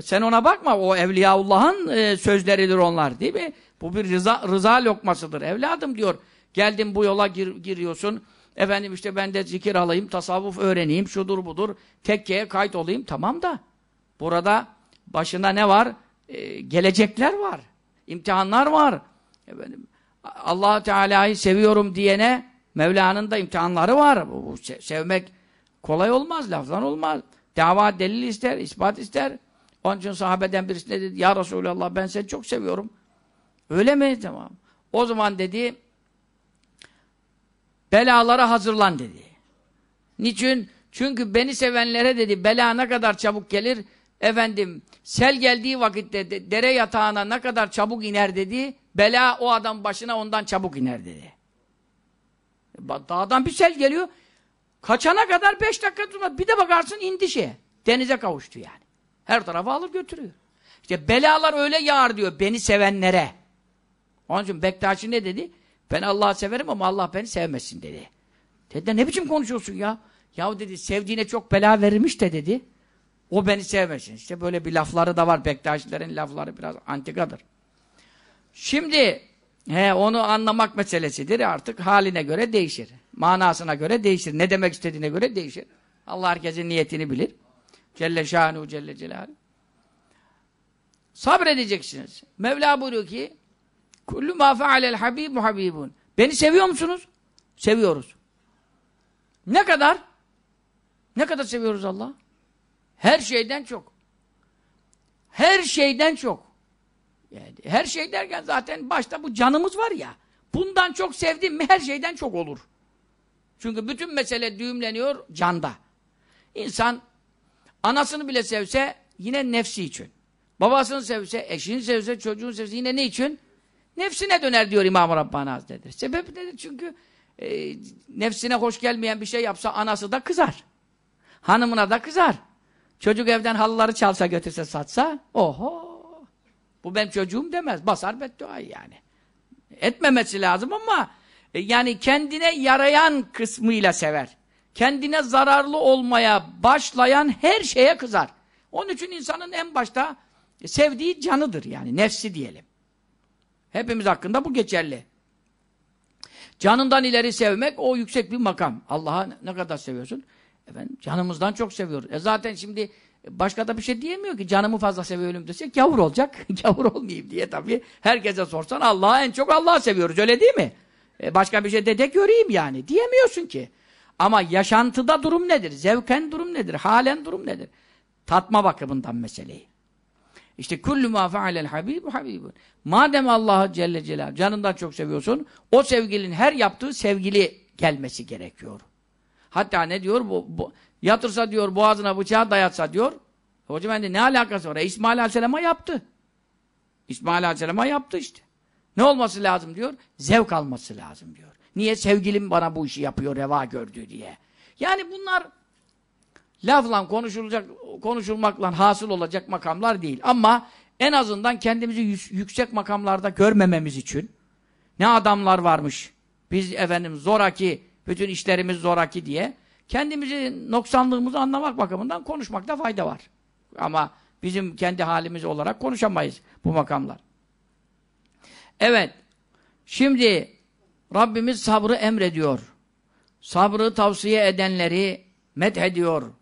A: sen ona bakma. O Evliyaullah'ın e, sözleridir onlar değil mi? Bu bir rıza, rıza lokmasıdır. Evladım diyor. Geldin bu yola gir, giriyorsun. Efendim işte ben de zikir alayım, tasavvuf öğreneyim, şudur budur. Tekkeye kayıt olayım. Tamam da burada başına ne var? Ee, gelecekler var. İmtihanlar var. Efendim, allah Teala'yı seviyorum diyene Mevla'nın da imtihanları var. Bu, bu sevmek kolay olmaz, lafdan olmaz. Dava delil ister, ispat ister. Onun için sahabeden birisi ne dedi? Ya Resulallah ben seni çok seviyorum. Öyle mi? Tamam. O zaman dedi belalara hazırlan dedi. Niçin? Çünkü beni sevenlere dedi bela ne kadar çabuk gelir efendim sel geldiği vakitte de, dere yatağına ne kadar çabuk iner dedi bela o adam başına ondan çabuk iner dedi. Dağdan bir sel geliyor kaçana kadar beş dakika durmaz bir de bakarsın indi şeye denize kavuştu yani. Her tarafa alır götürüyor. İşte belalar öyle yağar diyor beni sevenlere. Onun için Bektaşi ne dedi? Ben Allah'ı severim ama Allah beni sevmesin dedi. Dedi ne biçim konuşuyorsun ya? Yahu dedi sevdiğine çok bela verilmiş de dedi. O beni sevmesin. İşte böyle bir lafları da var. Bektaşilerin lafları biraz antikadır. Şimdi he, onu anlamak meselesidir. Artık haline göre değişir. Manasına göre değişir. Ne demek istediğine göre değişir. Allah herkesin niyetini bilir. Celle şanu celle celaluhu. Sabredeceksiniz. Mevla buyuruyor ki Kullu ma fealel habibu habibun. Beni seviyor musunuz? Seviyoruz. Ne kadar? Ne kadar seviyoruz Allah? Her şeyden çok. Her şeyden çok. Yani her şey derken zaten başta bu canımız var ya. Bundan çok sevdim mi her şeyden çok olur. Çünkü bütün mesele düğümleniyor canda. İnsan anasını bile sevse yine nefsi için. Babasını sevse, eşini sevse, çocuğunu sevse yine ne için? Nefsine döner diyor İmam-ı Rabbani Hazretleri. Sebep nedir? Çünkü e, nefsine hoş gelmeyen bir şey yapsa anası da kızar. Hanımına da kızar. Çocuk evden halıları çalsa götürse satsa oho bu benim çocuğum demez. Basar bedduayı yani. Etmemesi lazım ama e, yani kendine yarayan kısmıyla sever. Kendine zararlı olmaya başlayan her şeye kızar. Onun için insanın en başta sevdiği canıdır yani nefsi diyelim. Hepimiz hakkında bu geçerli. Canından ileri sevmek o yüksek bir makam. Allah'a ne kadar seviyorsun? Efendim, canımızdan çok seviyoruz. E zaten şimdi başka da bir şey diyemiyor ki canımı fazla seviyorum desek gavur olacak. gavur olmayayım diye tabii. Herkese sorsan Allah'a en çok Allah'ı seviyoruz öyle değil mi? E başka bir şey de de göreyim yani. Diyemiyorsun ki. Ama yaşantıda durum nedir? Zevken durum nedir? Halen durum nedir? Tatma bakımından meseleyi. İşte kullu ma fealel habibu habibun. Madem Allah'ı Celle Celal canından çok seviyorsun, o sevgilinin her yaptığı sevgili gelmesi gerekiyor. Hatta ne diyor? Bu, bu, yatırsa diyor, boğazına bıçağı dayatsa diyor. Hocam ben de ne alakası var? E, İsmail Aleyhisselam'a yaptı. İsmail Aleyhisselam'a yaptı işte. Ne olması lazım diyor? Zevk alması lazım diyor. Niye? Sevgilim bana bu işi yapıyor, reva gördü diye. Yani bunlar lafla konuşulacak, konuşulmakla hasıl olacak makamlar değil. Ama en azından kendimizi yüksek makamlarda görmememiz için ne adamlar varmış. Biz efendim zoraki, bütün işlerimiz zoraki diye kendimizi noksanlığımızı anlamak bakımından konuşmakta fayda var. Ama bizim kendi halimiz olarak konuşamayız bu makamlar. Evet. Şimdi Rabbimiz sabrı emrediyor. Sabrı tavsiye edenleri methediyor.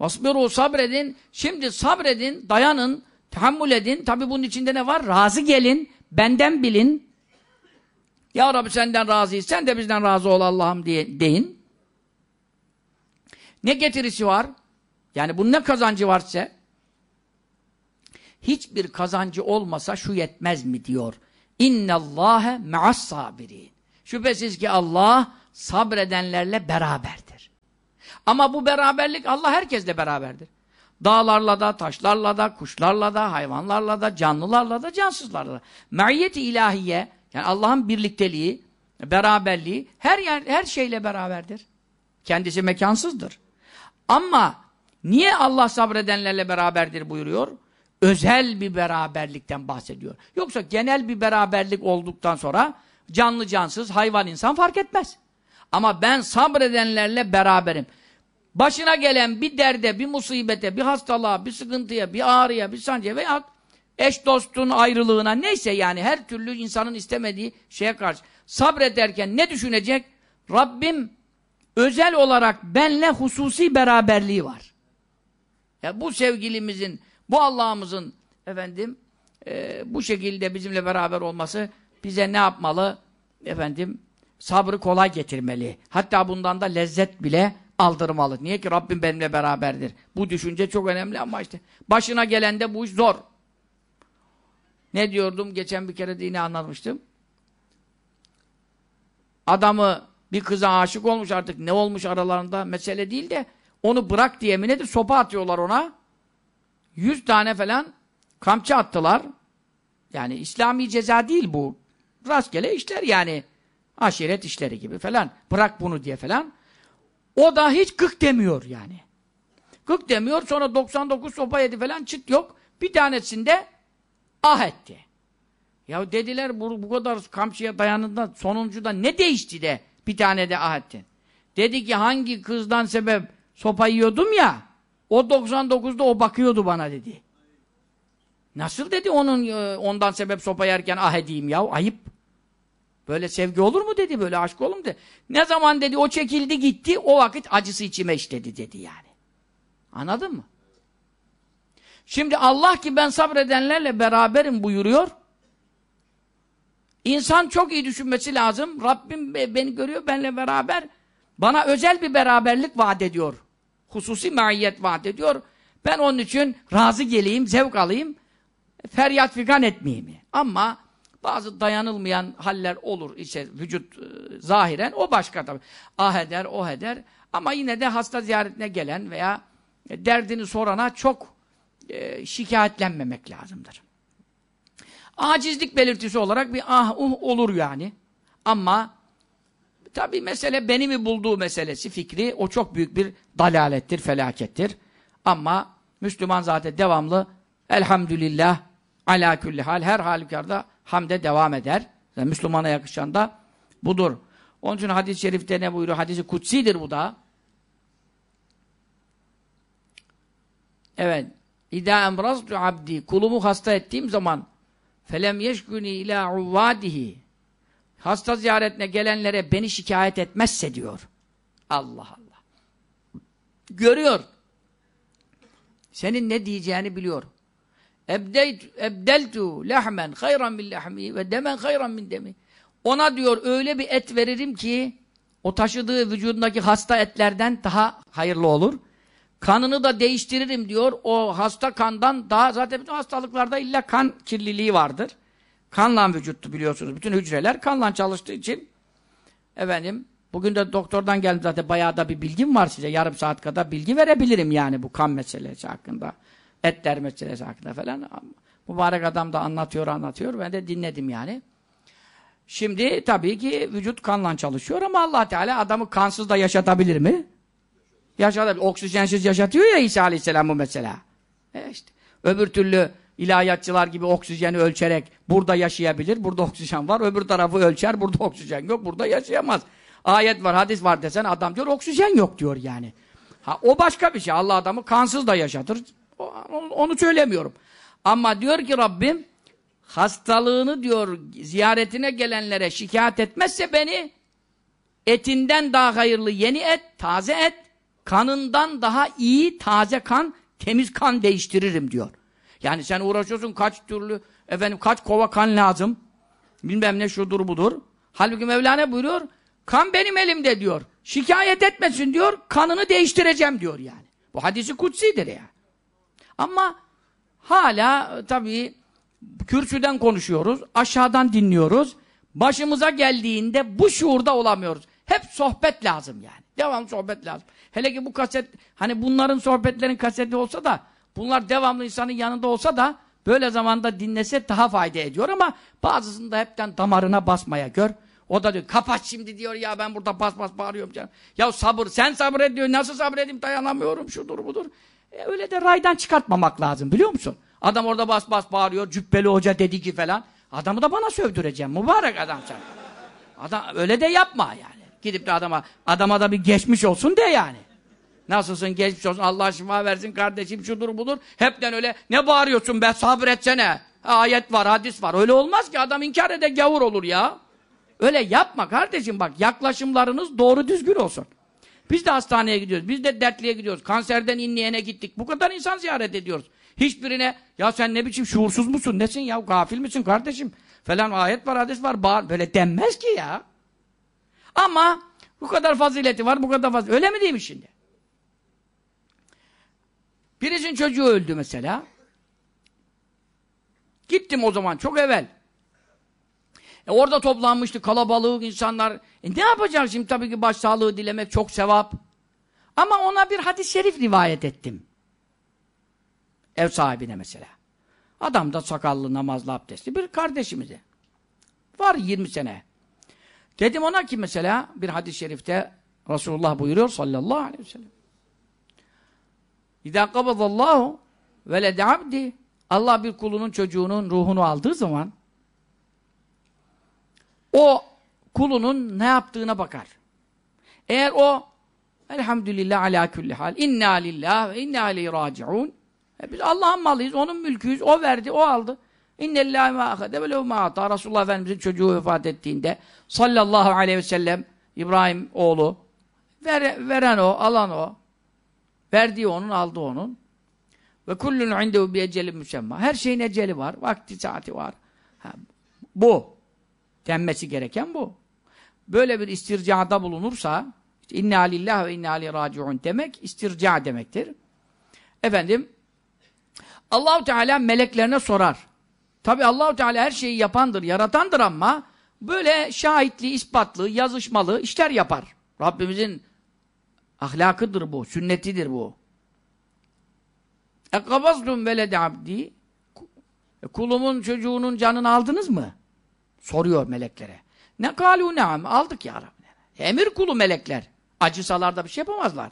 A: Vasbiru sabredin. Şimdi sabredin, dayanın, tahammül edin. Tabi bunun içinde ne var? Razı gelin, benden bilin. Ya Rabbi senden razıyız, sen de bizden razı ol Allah'ım diye deyin. Ne getirisi var? Yani bunun ne kazancı varsa hiçbir kazancı olmasa şu yetmez mi diyor. İnnallâhe me'as sabirin. Şüphesiz ki Allah sabredenlerle beraberdir. Ama bu beraberlik Allah herkesle beraberdir. Dağlarla da, taşlarla da, kuşlarla da, hayvanlarla da, canlılarla da, cansızlarla da. Me'iyeti ilahiye, yani Allah'ın birlikteliği, beraberliği her yer, her şeyle beraberdir. Kendisi mekansızdır. Ama niye Allah sabredenlerle beraberdir buyuruyor? Özel bir beraberlikten bahsediyor. Yoksa genel bir beraberlik olduktan sonra canlı cansız, hayvan insan fark etmez. Ama ben sabredenlerle beraberim. Başına gelen bir derde, bir musibete, bir hastalığa, bir sıkıntıya, bir ağrıya, bir sancıya veya eş dostun ayrılığına neyse yani her türlü insanın istemediği şeye karşı sabrederken ne düşünecek? Rabbim özel olarak benle hususi beraberliği var. Ya bu sevgilimizin, bu Allah'ımızın efendim e, bu şekilde bizimle beraber olması bize ne yapmalı? Efendim sabrı kolay getirmeli. Hatta bundan da lezzet bile aldırmalı. Niye ki Rabbim benimle beraberdir. Bu düşünce çok önemli ama işte başına gelende bu iş zor. Ne diyordum? Geçen bir kere de yine anlatmıştım. Adamı bir kıza aşık olmuş artık ne olmuş aralarında mesele değil de onu bırak diye mi nedir? Sopa atıyorlar ona. Yüz tane falan kamçı attılar. Yani İslami ceza değil bu. Rastgele işler yani. Aşiret işleri gibi falan. Bırak bunu diye falan. O da hiç gık demiyor yani. Gık demiyor sonra 99 sopa yedi falan çıt yok. Bir tanesinde ah etti. Ya dediler bu, bu kadar kamçıya dayanında sonuncuda ne değişti de bir tane de ah ettin. Dedi ki hangi kızdan sebep sopa yiyordum ya o 99'da o bakıyordu bana dedi. Nasıl dedi onun e, ondan sebep sopa yerken ah edeyim ya ayıp. Böyle sevgi olur mu dedi böyle aşk olur mu dedi. Ne zaman dedi o çekildi gitti o vakit acısı içime işledi dedi yani. Anladın mı? Şimdi Allah ki ben sabredenlerle beraberim buyuruyor. İnsan çok iyi düşünmesi lazım. Rabbim beni görüyor benimle beraber. Bana özel bir beraberlik vaat ediyor. Hususi maiyet vaat ediyor. Ben onun için razı geleyim, zevk alayım. Feryat figan etmeyeyim. Ama bazı dayanılmayan haller olur işte vücut e, zahiren o başka tabii. Ah eder, o eder. Ama yine de hasta ziyaretine gelen veya derdini sorana çok e, şikayetlenmemek lazımdır. Acizlik belirtisi olarak bir ah uh olur yani. Ama tabii mesele beni mi bulduğu meselesi, fikri o çok büyük bir dalalettir, felakettir. Ama Müslüman zaten devamlı elhamdülillah ala külli hal her halükarda hamde devam eder. Yani Müslümana yakışan da budur. Onun için hadis-i şerifte ne buyuruyor? Hadisi kutsidir bu da. Evet. İdâ emraztu abdi. Kulumu hasta ettiğim zaman felem yeşguni ilâ uvvâdihi. Hasta ziyaretine gelenlere beni şikayet etmezse diyor. Allah Allah. Görüyor. Senin ne diyeceğini biliyor. Ebdeltu lehmen hayran min lehmi ve demen hayran min demi. Ona diyor öyle bir et veririm ki o taşıdığı vücudundaki hasta etlerden daha hayırlı olur. Kanını da değiştiririm diyor. O hasta kandan daha zaten bütün hastalıklarda illa kan kirliliği vardır. Kanla vücuttu biliyorsunuz. Bütün hücreler kanla çalıştığı için efendim bugün de doktordan geldim zaten bayağı da bir bilgim var size. Yarım saat kadar bilgi verebilirim yani bu kan meselesi hakkında etler meselesi hakkında falan. Mübarek adam da anlatıyor anlatıyor. Ben de dinledim yani. Şimdi tabii ki vücut kanla çalışıyor ama allah Teala adamı kansız da yaşatabilir mi? Yaşatabilir. Oksijensiz yaşatıyor ya İsa Aleyhisselam bu mesela. E işte. Öbür türlü ilahiyatçılar gibi oksijeni ölçerek burada yaşayabilir. Burada oksijen var. Öbür tarafı ölçer. Burada oksijen yok. Burada yaşayamaz. Ayet var, hadis var desen adam diyor oksijen yok diyor yani. Ha, o başka bir şey. Allah adamı kansız da yaşatır. Onu söylemiyorum. Ama diyor ki Rabbim hastalığını diyor ziyaretine gelenlere şikayet etmezse beni etinden daha hayırlı yeni et, taze et, kanından daha iyi taze kan, temiz kan değiştiririm diyor. Yani sen uğraşıyorsun kaç türlü efendim kaç kova kan lazım. Bilmem ne şudur budur. Halbuki Mevlana buyuruyor kan benim elimde diyor. Şikayet etmesin diyor. Kanını değiştireceğim diyor yani. Bu hadisi kutsidir yani. Ama hala tabii kürsüden konuşuyoruz, aşağıdan dinliyoruz. Başımıza geldiğinde bu şuurda olamıyoruz. Hep sohbet lazım yani. Devam sohbet lazım. Hele ki bu kaset, hani bunların sohbetlerin kaseti olsa da, bunlar devamlı insanın yanında olsa da, böyle zamanda dinlese daha fayda ediyor ama bazısında hepten damarına basmaya gör. O da diyor kapat şimdi diyor ya ben burada bas bas bağırıyorum canım. Ya sabır sen sabret diyor nasıl sabredeyim dayanamıyorum şudur budur. E, öyle de raydan çıkartmamak lazım biliyor musun? Adam orada bas bas bağırıyor cübbeli hoca dedi ki falan. Adamı da bana sövdüreceğim mübarek adam sen. Adam öyle de yapma yani. Gidip de adama adama da bir geçmiş olsun de yani. Nasılsın geçmiş olsun Allah şifa versin kardeşim şudur budur. Hepten öyle ne bağırıyorsun be sabretsene. Ayet var hadis var. Öyle olmaz ki adam inkar ede gavur olur ya. Öyle yapma kardeşim bak yaklaşımlarınız doğru düzgün olsun. Biz de hastaneye gidiyoruz. Biz de dertliye gidiyoruz. Kanserden inleyene gittik. Bu kadar insan ziyaret ediyoruz. Hiçbirine ya sen ne biçim şuursuz musun? Nesin ya? Gafil misin kardeşim? Falan ayet var, hadis var. Bağır. Böyle denmez ki ya. Ama bu kadar fazileti var, bu kadar fazileti. Öyle mi değil mi şimdi? Birisinin çocuğu öldü mesela. Gittim o zaman çok evvel. E orada toplanmıştı kalabalık insanlar. E ne yapacağım şimdi tabii ki başsağlığı dilemek çok sevap. Ama ona bir hadis-i şerif rivayet ettim. Ev sahibine mesela. Adam da sakallı, namazlı, abdestli bir kardeşimize. Var 20 sene. Dedim ona ki mesela bir hadis-i şerifte Resulullah buyuruyor sallallahu aleyhi ve sellem. İzâ kabadallahu velede abdi Allah bir kulunun çocuğunun ruhunu aldığı zaman o kulunun ne yaptığına bakar. Eğer o elhamdülillah ala kulli hal inna lillah ve inna aleyhi raciun e biz Allah'ın malıyız, onun mülküyüz, o verdi, o aldı. İnnellâhi mâ ahade ve mâ ata. Resulullah Efendimiz'in çocuğu vefat ettiğinde sallallahu aleyhi ve sellem İbrahim oğlu ver, veren o, alan o. Verdiği onun, aldı onun. Ve kullun indehu bi ecelin müsemma. Her şeyin eceli var, vakti saati var. Ha, bu. Denmesi gereken bu. Böyle bir istircada bulunursa inna lillah ve inna aleyhi raciun demek istirca demektir. Efendim Allahu Teala meleklerine sorar. Tabi Allahu Teala her şeyi yapandır, yaratandır ama böyle şahitli, ispatlı, yazışmalı işler yapar. Rabbimizin ahlakıdır bu, sünnetidir bu. Ekabaztum velede abdi Kulumun çocuğunun canını aldınız mı? Soruyor meleklere. Ne kalu neam? Aldık ya Rabbi. Emir kulu melekler. Acısalar da bir şey yapamazlar.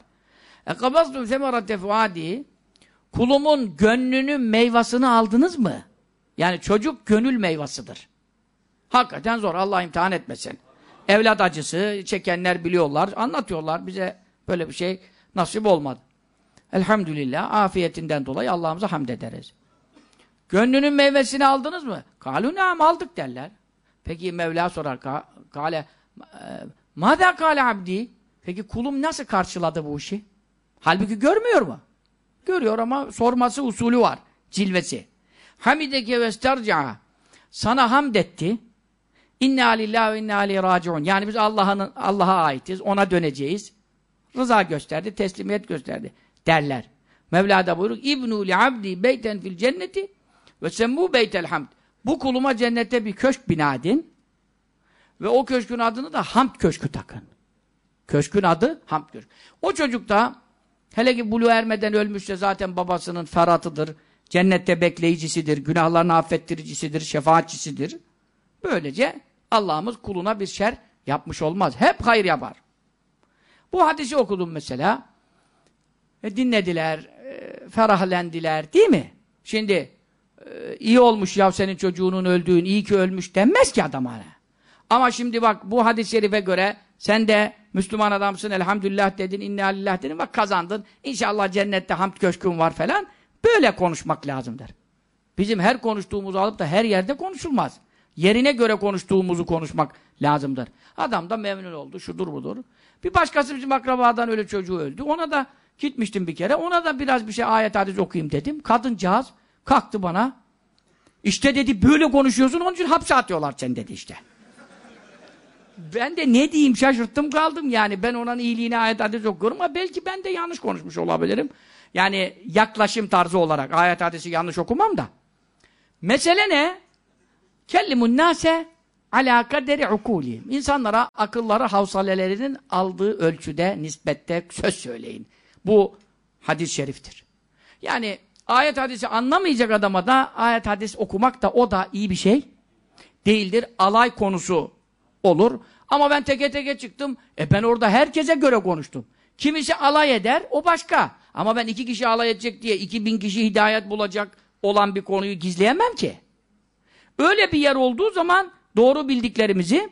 A: Ekabaztum semerate fuadi Kulumun gönlünün meyvasını aldınız mı? Yani çocuk gönül meyvasıdır. Hakikaten zor. Allah imtihan etmesin. Evlat acısı çekenler biliyorlar, anlatıyorlar. Bize böyle bir şey nasip olmadı. Elhamdülillah afiyetinden dolayı Allah'ımıza hamd ederiz. Gönlünün meyvesini aldınız mı? Kalu neam aldık derler. Peki Mevla sorar. Kale Mada kale abdi? Peki kulum nasıl karşıladı bu işi? Halbuki görmüyor mu? Görüyor ama sorması usulü var. Cilvesi. Hamideke ve sterca'a. Sana hamd etti. İnna lillahi ve inna aleyhi raciun. Yani biz Allah'ın Allah'a aitiz. Ona döneceğiz. Rıza gösterdi, teslimiyet gösterdi derler. Mevla da buyurur. İbnu li abdi beyten fil cenneti ve semmu beytel hamd. Bu kuluma cennette bir köşk bina edin. Ve o köşkün adını da hamd köşkü takın. Köşkün adı hamd köşkü. O çocuk da Hele ki bulu ermeden ölmüşse zaten babasının feratıdır. Cennette bekleyicisidir. Günahlarını affettiricisidir. Şefaatçisidir. Böylece Allah'ımız kuluna bir şer yapmış olmaz. Hep hayır yapar. Bu hadisi okudum mesela. E, dinlediler, e, ferahlendiler değil mi? Şimdi e, iyi olmuş ya senin çocuğunun öldüğün, iyi ki ölmüş denmez ki adama. Ama şimdi bak bu hadis-i şerife göre sen de Müslüman adamsın elhamdülillah dedin, inna lillah dedin bak kazandın. İnşallah cennette hamd köşkün var falan. Böyle konuşmak lazımdır. Bizim her konuştuğumuzu alıp da her yerde konuşulmaz. Yerine göre konuştuğumuzu konuşmak lazımdır. Adam da memnun oldu, şudur budur. Bir başkası bizim akrabadan öyle çocuğu öldü. Ona da gitmiştim bir kere. Ona da biraz bir şey ayet hadis okuyayım dedim. Kadıncağız kalktı bana. İşte dedi böyle konuşuyorsun onun için hapse atıyorlar sen dedi işte ben de ne diyeyim şaşırttım kaldım yani ben onun iyiliğine ayet hadis okuyorum ama belki ben de yanlış konuşmuş olabilirim. Yani yaklaşım tarzı olarak ayet hadisi yanlış okumam da. Mesele ne? Kellimun nase ala kaderi ukulihim. İnsanlara akılları havsalelerinin aldığı ölçüde, nispette söz söyleyin. Bu hadis-i şeriftir. Yani ayet hadisi anlamayacak adama da ayet hadis okumak da o da iyi bir şey değildir. Alay konusu olur. Ama ben teke teke çıktım. E ben orada herkese göre konuştum. Kimisi alay eder, o başka. Ama ben iki kişi alay edecek diye iki bin kişi hidayet bulacak olan bir konuyu gizleyemem ki. Öyle bir yer olduğu zaman doğru bildiklerimizi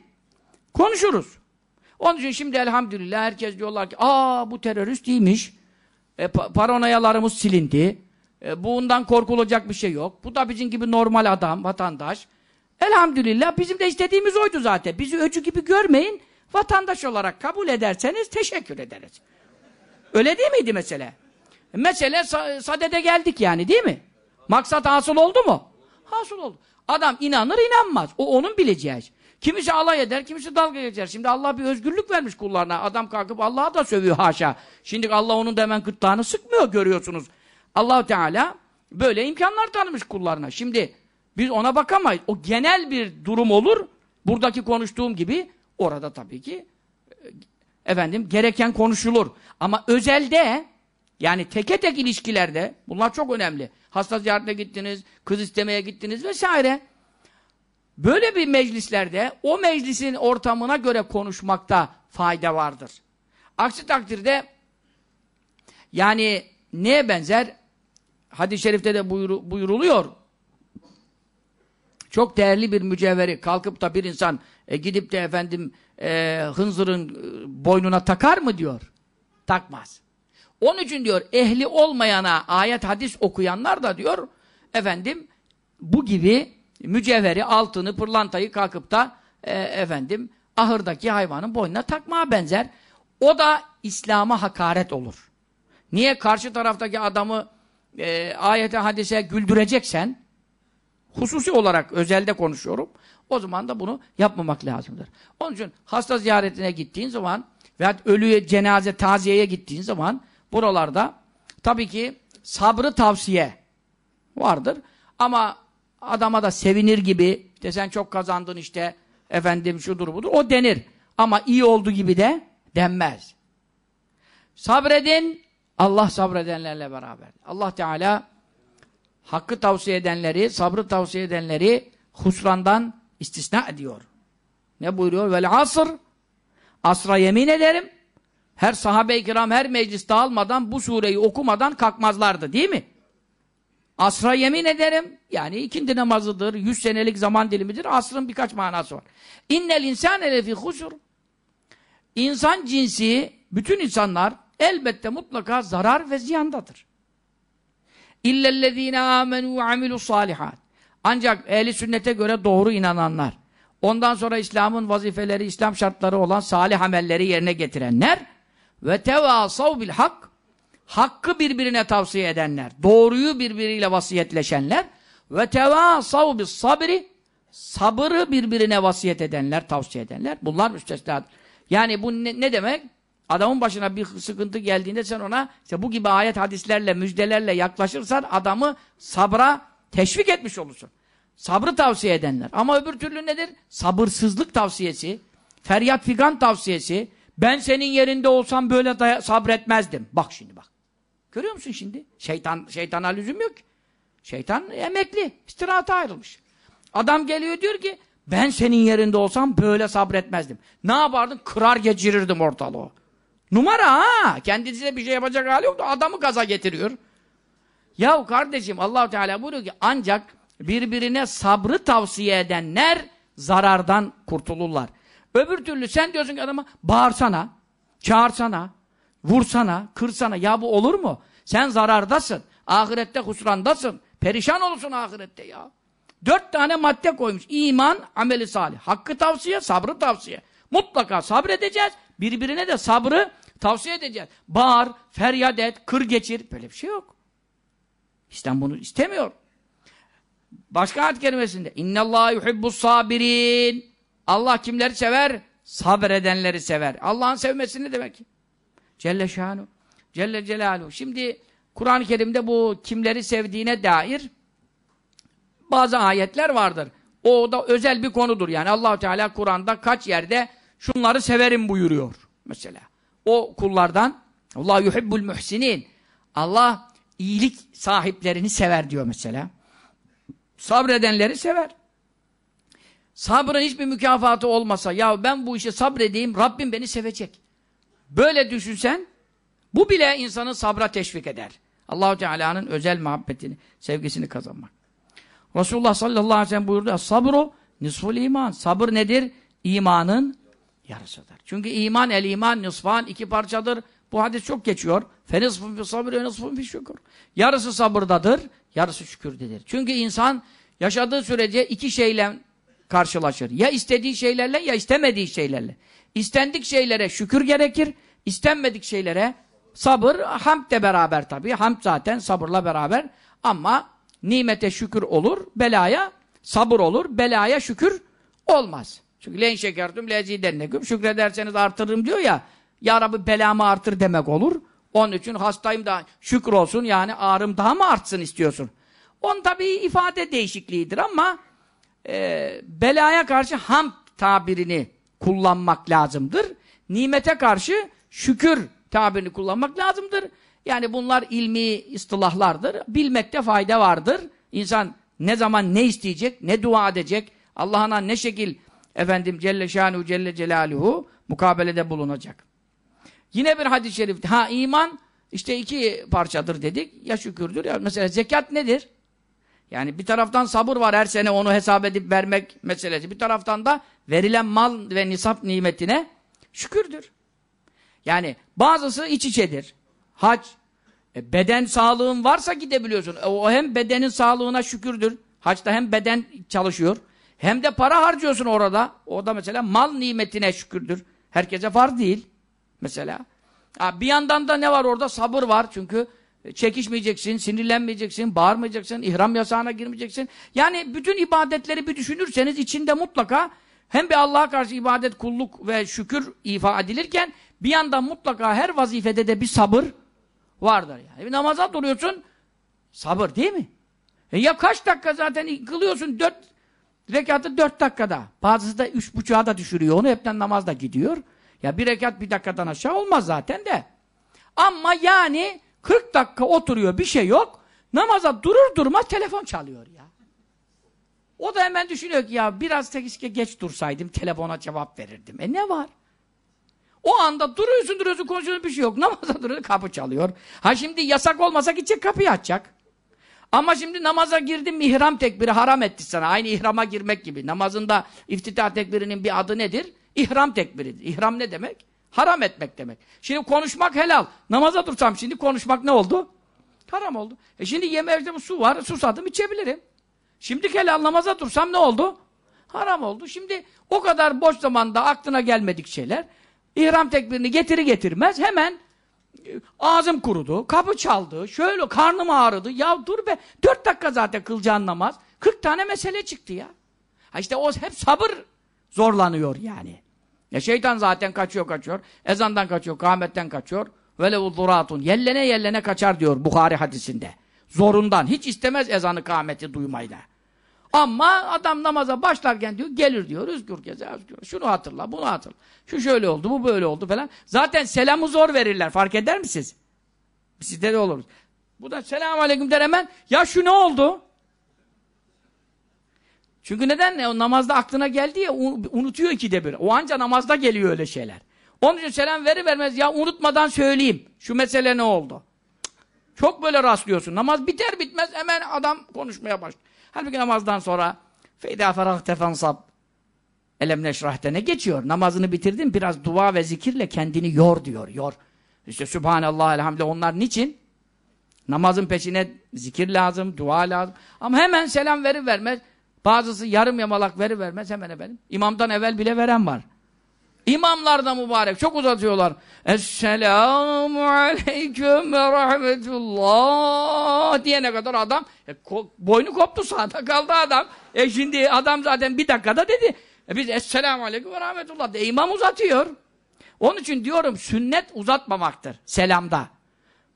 A: konuşuruz. Onun için şimdi elhamdülillah herkes diyorlar ki aa bu terörist değilmiş. E, paranoyalarımız silindi. E, bundan korkulacak bir şey yok. Bu da bizim gibi normal adam, vatandaş. Elhamdülillah bizim de istediğimiz oydu zaten. Bizi öcü gibi görmeyin. Vatandaş olarak kabul ederseniz teşekkür ederiz. Öyle değil miydi mesele? Mesele sadede geldik yani değil mi? Maksat hasıl oldu mu? Hasıl oldu. Adam inanır inanmaz. O onun bileceği iş. Kimisi alay eder, kimisi dalga geçer. Şimdi Allah bir özgürlük vermiş kullarına. Adam kalkıp Allah'a da sövüyor haşa. Şimdi Allah onun da hemen gırtlağını sıkmıyor görüyorsunuz. allah Teala böyle imkanlar tanımış kullarına. Şimdi biz ona bakamayız. O genel bir durum olur. Buradaki konuştuğum gibi orada tabii ki e, efendim gereken konuşulur. Ama özelde yani teke tek ilişkilerde bunlar çok önemli. Hasta ziyaretine gittiniz, kız istemeye gittiniz vesaire. Böyle bir meclislerde o meclisin ortamına göre konuşmakta fayda vardır. Aksi takdirde yani neye benzer? Hadis-i şerifte de buyur, buyuruluyor. Çok değerli bir mücevheri kalkıp da bir insan e, gidip de efendim e, hınzırın e, boynuna takar mı diyor. Takmaz. Onun için diyor ehli olmayana ayet hadis okuyanlar da diyor efendim bu gibi mücevheri, altını, pırlantayı kalkıp da e, efendim ahırdaki hayvanın boynuna takmaya benzer. O da İslam'a hakaret olur. Niye karşı taraftaki adamı e, ayete hadise güldüreceksen hususi olarak özelde konuşuyorum. O zaman da bunu yapmamak lazımdır. Onun için hasta ziyaretine gittiğin zaman veya ölüye cenaze taziyeye gittiğin zaman buralarda tabii ki sabrı tavsiye vardır. Ama adama da sevinir gibi işte sen çok kazandın işte efendim şudur budur o denir. Ama iyi oldu gibi de denmez. Sabredin Allah sabredenlerle beraber. Allah Teala hakkı tavsiye edenleri, sabrı tavsiye edenleri husrandan istisna ediyor. Ne buyuruyor? Vel asr asra yemin ederim. Her sahabe-i kiram her meclis dağılmadan bu sureyi okumadan kalkmazlardı değil mi? Asra yemin ederim. Yani ikindi namazıdır. Yüz senelik zaman dilimidir. Asrın birkaç manası var. İnnel insâne lefî husur. İnsan cinsi, bütün insanlar elbette mutlaka zarar ve ziyandadır. İllellezîne âmenû ve amilus salihat. Ancak ehli sünnete göre doğru inananlar, ondan sonra İslam'ın vazifeleri, İslam şartları olan salih amelleri yerine getirenler ve tevâsav bil hak hakkı birbirine tavsiye edenler, doğruyu birbiriyle vasiyetleşenler ve tevâsav bis sabri sabırı birbirine vasiyet edenler, tavsiye edenler. Bunlar müstesnadır. Yani bu ne, ne demek? Adamın başına bir sıkıntı geldiğinde sen ona işte bu gibi ayet hadislerle, müjdelerle yaklaşırsan adamı sabra teşvik etmiş olursun. Sabrı tavsiye edenler. Ama öbür türlü nedir? Sabırsızlık tavsiyesi, feryat figan tavsiyesi. Ben senin yerinde olsam böyle sabretmezdim. Bak şimdi bak. Görüyor musun şimdi? Şeytan şeytana lüzum yok. Şeytan emekli, istirahata ayrılmış. Adam geliyor diyor ki ben senin yerinde olsam böyle sabretmezdim. Ne yapardım? Kırar geçirirdim ortalığı. Numara ha! Kendisine bir şey yapacak hali yoktu. Adamı gaza getiriyor. Yahu kardeşim allah Teala buyuruyor ki ancak birbirine sabrı tavsiye edenler zarardan kurtulurlar. Öbür türlü sen diyorsun ki adama bağırsana, çağırsana, vursana, kırsana. Ya bu olur mu? Sen zarardasın. Ahirette husrandasın. Perişan olursun ahirette ya. Dört tane madde koymuş. İman, ameli salih. Hakkı tavsiye, sabrı tavsiye. Mutlaka sabredeceğiz. Birbirine de sabrı tavsiye edeceğiz. Bağır, feryat et, kır geçir. Böyle bir şey yok. İslam bunu istemiyor. Başka ayet kelimesinde İnne Allah yuhibbus sabirin. Allah kimleri sever? Sabredenleri sever. Allah'ın sevmesi ne demek? Celle şanu. Celle celaluhu. Şimdi Kur'an-ı Kerim'de bu kimleri sevdiğine dair bazı ayetler vardır. O da özel bir konudur. Yani allah Teala Kur'an'da kaç yerde şunları severim buyuruyor. Mesela. O kullardan Allah yuhibbul muhsinin. Allah iyilik sahiplerini sever diyor mesela. Sabredenleri sever. Sabrın hiçbir mükafatı olmasa ya ben bu işe sabredeyim Rabbim beni sevecek. Böyle düşünsen bu bile insanı sabra teşvik eder. Allahu Teala'nın özel muhabbetini, sevgisini kazanmak. Resulullah sallallahu aleyhi ve sellem buyurdu. Sabru nisful iman. Sabır nedir? İmanın yarısıdır. Çünkü iman el iman nisfan iki parçadır. Bu hadis çok geçiyor. Fenisfun fi sabır ve nisfun fi şükür. Yarısı sabırdadır, yarısı şükürdedir. Çünkü insan yaşadığı sürece iki şeyle karşılaşır. Ya istediği şeylerle ya istemediği şeylerle. İstendik şeylere şükür gerekir, istenmedik şeylere sabır, hamd de beraber tabii. Hamd zaten sabırla beraber ama nimete şükür olur, belaya sabır olur, belaya şükür olmaz. Çünkü len şekertüm lezidenneküm şükrederseniz artırırım diyor ya ya Rabbi belamı artır demek olur. Onun için hastayım da şükür olsun yani ağrım daha mı artsın istiyorsun? On tabii ifade değişikliğidir ama e, belaya karşı hamd tabirini kullanmak lazımdır. Nimete karşı şükür tabirini kullanmak lazımdır. Yani bunlar ilmi istilahlardır. Bilmekte fayda vardır. İnsan ne zaman ne isteyecek, ne dua edecek, Allah'ına ne şekil efendim Celle Şanuhu Celle Celaluhu mukabelede bulunacak. Yine bir hadis-i şerif. Ha iman işte iki parçadır dedik. Ya şükürdür ya. Mesela zekat nedir? Yani bir taraftan sabır var her sene onu hesap edip vermek meselesi. Bir taraftan da verilen mal ve nisap nimetine şükürdür. Yani bazısı iç içedir. Hac, e, beden sağlığın varsa gidebiliyorsun. E, o hem bedenin sağlığına şükürdür. Haçta hem beden çalışıyor. Hem de para harcıyorsun orada. O da mesela mal nimetine şükürdür. Herkese farz değil. Mesela. Ha, bir yandan da ne var orada? Sabır var. Çünkü çekişmeyeceksin, sinirlenmeyeceksin, bağırmayacaksın, ihram yasağına girmeyeceksin. Yani bütün ibadetleri bir düşünürseniz içinde mutlaka hem bir Allah'a karşı ibadet, kulluk ve şükür ifa edilirken bir yandan mutlaka her vazifede de bir sabır vardır. Yani bir namaza duruyorsun, sabır değil mi? E ya kaç dakika zaten kılıyorsun, dört rekatı dört dakikada. Bazısı da üç buçuğa da düşürüyor onu, hepten namazda gidiyor. Ya bir rekat bir dakikadan aşağı olmaz zaten de. Ama yani 40 dakika oturuyor bir şey yok. Namaza durur durmaz telefon çalıyor ya. O da hemen düşünüyor ki ya biraz keşke geç dursaydım telefona cevap verirdim. E ne var? O anda duruyorsun duruyorsun konuşuyorsun bir şey yok. Namaza duruyor kapı çalıyor. Ha şimdi yasak olmasa gidecek kapıyı açacak. Ama şimdi namaza girdin ihram tekbiri haram etti sana. Aynı ihrama girmek gibi. Namazında iftitah tekbirinin bir adı nedir? İhram tekbiridir. İhram ne demek? Haram etmek demek. Şimdi konuşmak helal. Namaza dursam şimdi konuşmak ne oldu? Haram oldu. E şimdi yemeğimde su var. Susadım içebilirim. Şimdi helal namaza dursam ne oldu? Haram oldu. Şimdi o kadar boş zamanda aklına gelmedik şeyler. İhram tekbirini getiri getirmez hemen e, ağzım kurudu, kapı çaldı, şöyle karnım ağrıdı. Ya dur be, dört dakika zaten kılacağın namaz. Kırk tane mesele çıktı ya. Ha işte o hep sabır zorlanıyor yani. Ya şeytan zaten kaçıyor kaçıyor. Ezandan kaçıyor, kâmetten kaçıyor. Velevu zuratun. Yellene yellene kaçar diyor Bukhari hadisinde. Zorundan. Hiç istemez ezanı kâmeti duymayı. Ama adam namaza başlarken diyor gelir diyor üzgür geze üzgür. Şunu hatırla bunu hatırla. Şu şöyle oldu bu böyle oldu falan. Zaten selamı zor verirler fark eder misiniz? Sizde de olur. Bu da selamun aleyküm der hemen. Ya şu ne oldu? Çünkü neden? O namazda aklına geldi ya unutuyor ikide bir. O anca namazda geliyor öyle şeyler. Onun için selam veri vermez ya unutmadan söyleyeyim. Şu mesele ne oldu? Çok böyle rastlıyorsun. Namaz biter bitmez hemen adam konuşmaya başlıyor. Halbuki namazdan sonra feyda ferahte fensab elem neşrahte ne geçiyor? Namazını bitirdin biraz dua ve zikirle kendini yor diyor. Yor. İşte Sübhanallah elhamdülillah onlar niçin? Namazın peşine zikir lazım, dua lazım. Ama hemen selam verir vermez Bazısı yarım yamalak veri vermez hemen efendim. İmamdan evvel bile veren var. İmamlar da mübarek. Çok uzatıyorlar. Esselamu aleyküm ve rahmetullah diyene kadar adam e, ko boynu koptu sağda kaldı adam. E şimdi adam zaten bir dakikada dedi. E biz Esselamu aleyküm ve rahmetullah de imam uzatıyor. Onun için diyorum sünnet uzatmamaktır selamda.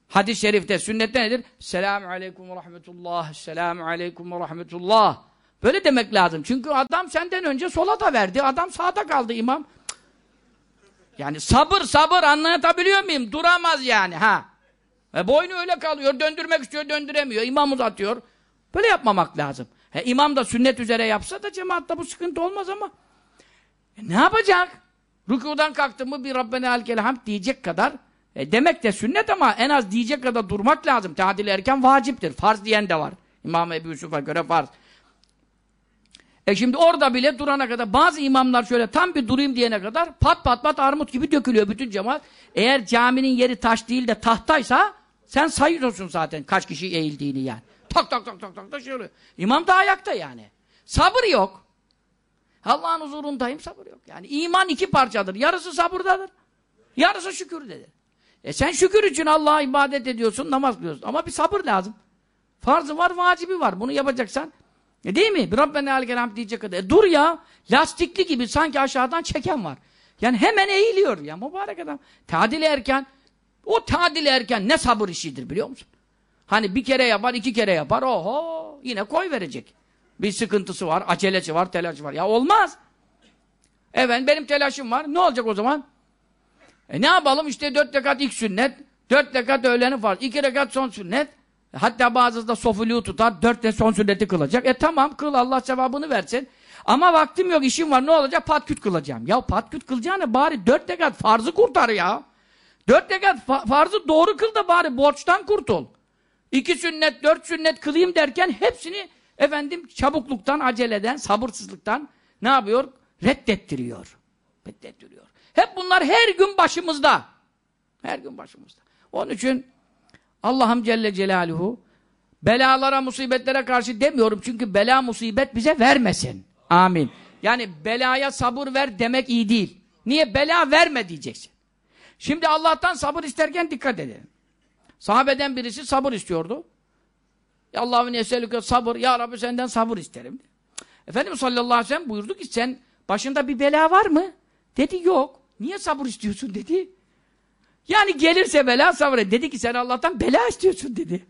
A: Hadis-i şerifte sünnette nedir? Selamu aleyküm ve rahmetullah. Selamu aleyküm ve rahmetullah. Böyle demek lazım. Çünkü adam senden önce sola da verdi. Adam sağda kaldı imam. Yani sabır sabır anlatabiliyor muyum? Duramaz yani ha. E boynu öyle kalıyor. Döndürmek istiyor döndüremiyor. İmam uzatıyor. Böyle yapmamak lazım. He, imam da sünnet üzere yapsa da cemaatta bu sıkıntı olmaz ama e, ne yapacak? Rükudan kalktı mı bir Rabbena alkel hamd diyecek kadar e, demek de sünnet ama en az diyecek kadar durmak lazım. Tadil erken vaciptir. Farz diyen de var. İmam Ebu Yusuf'a göre farz. E şimdi orada bile durana kadar bazı imamlar şöyle tam bir durayım diyene kadar pat pat pat armut gibi dökülüyor bütün cemaat. Eğer caminin yeri taş değil de tahtaysa sen sayıyorsun zaten kaç kişi eğildiğini yani. Tak tak tak tak tak da şöyle. İmam da ayakta yani. Sabır yok. Allah'ın huzurundayım sabır yok. Yani iman iki parçadır. Yarısı sabırdadır. Yarısı şükürdedir. E sen şükür için Allah'a ibadet ediyorsun, namaz kılıyorsun. Ama bir sabır lazım. Farzı var, vacibi var. Bunu yapacaksan e değil mi? Rabbena aleyhisselam diyecek kadar. E dur ya. Lastikli gibi sanki aşağıdan çeken var. Yani hemen eğiliyor ya mübarek adam. Tadil erken o tadil erken ne sabır işidir biliyor musun? Hani bir kere yapar, iki kere yapar. Oho! Yine koy verecek. Bir sıkıntısı var, acelesi var, telaşı var. Ya olmaz. Evet benim telaşım var. Ne olacak o zaman? E ne yapalım? İşte dört rekat ilk sünnet, dört rekat öğleni farz, iki rekat son sünnet. Hatta bazısı da sofuluğu tutar, dört de son sünneti kılacak. E tamam kıl Allah cevabını versin. Ama vaktim yok, işim var. Ne olacak? Patküt kılacağım. Ya patküt kılacağına bari dört rekat farzı kurtar ya. Dört rekat fa farzı doğru kıl da bari borçtan kurtul. İki sünnet, dört sünnet kılayım derken hepsini efendim çabukluktan, aceleden, sabırsızlıktan ne yapıyor? Reddettiriyor. Reddettiriyor. Hep bunlar her gün başımızda. Her gün başımızda. Onun için Allah'ım Celle Celaluhu belalara, musibetlere karşı demiyorum çünkü bela musibet bize vermesin. Amin. Yani belaya sabır ver demek iyi değil. Niye? Bela verme diyeceksin. Şimdi Allah'tan sabır isterken dikkat edelim. Sahabeden birisi sabır istiyordu. Ya Allah'ın eselüke sabır. Ya Rabbi senden sabır isterim. Efendimiz sallallahu aleyhi ve sellem buyurdu ki sen başında bir bela var mı? Dedi yok. Niye sabır istiyorsun dedi. Yani gelirse bela sabır et. Dedi ki sen Allah'tan bela istiyorsun dedi.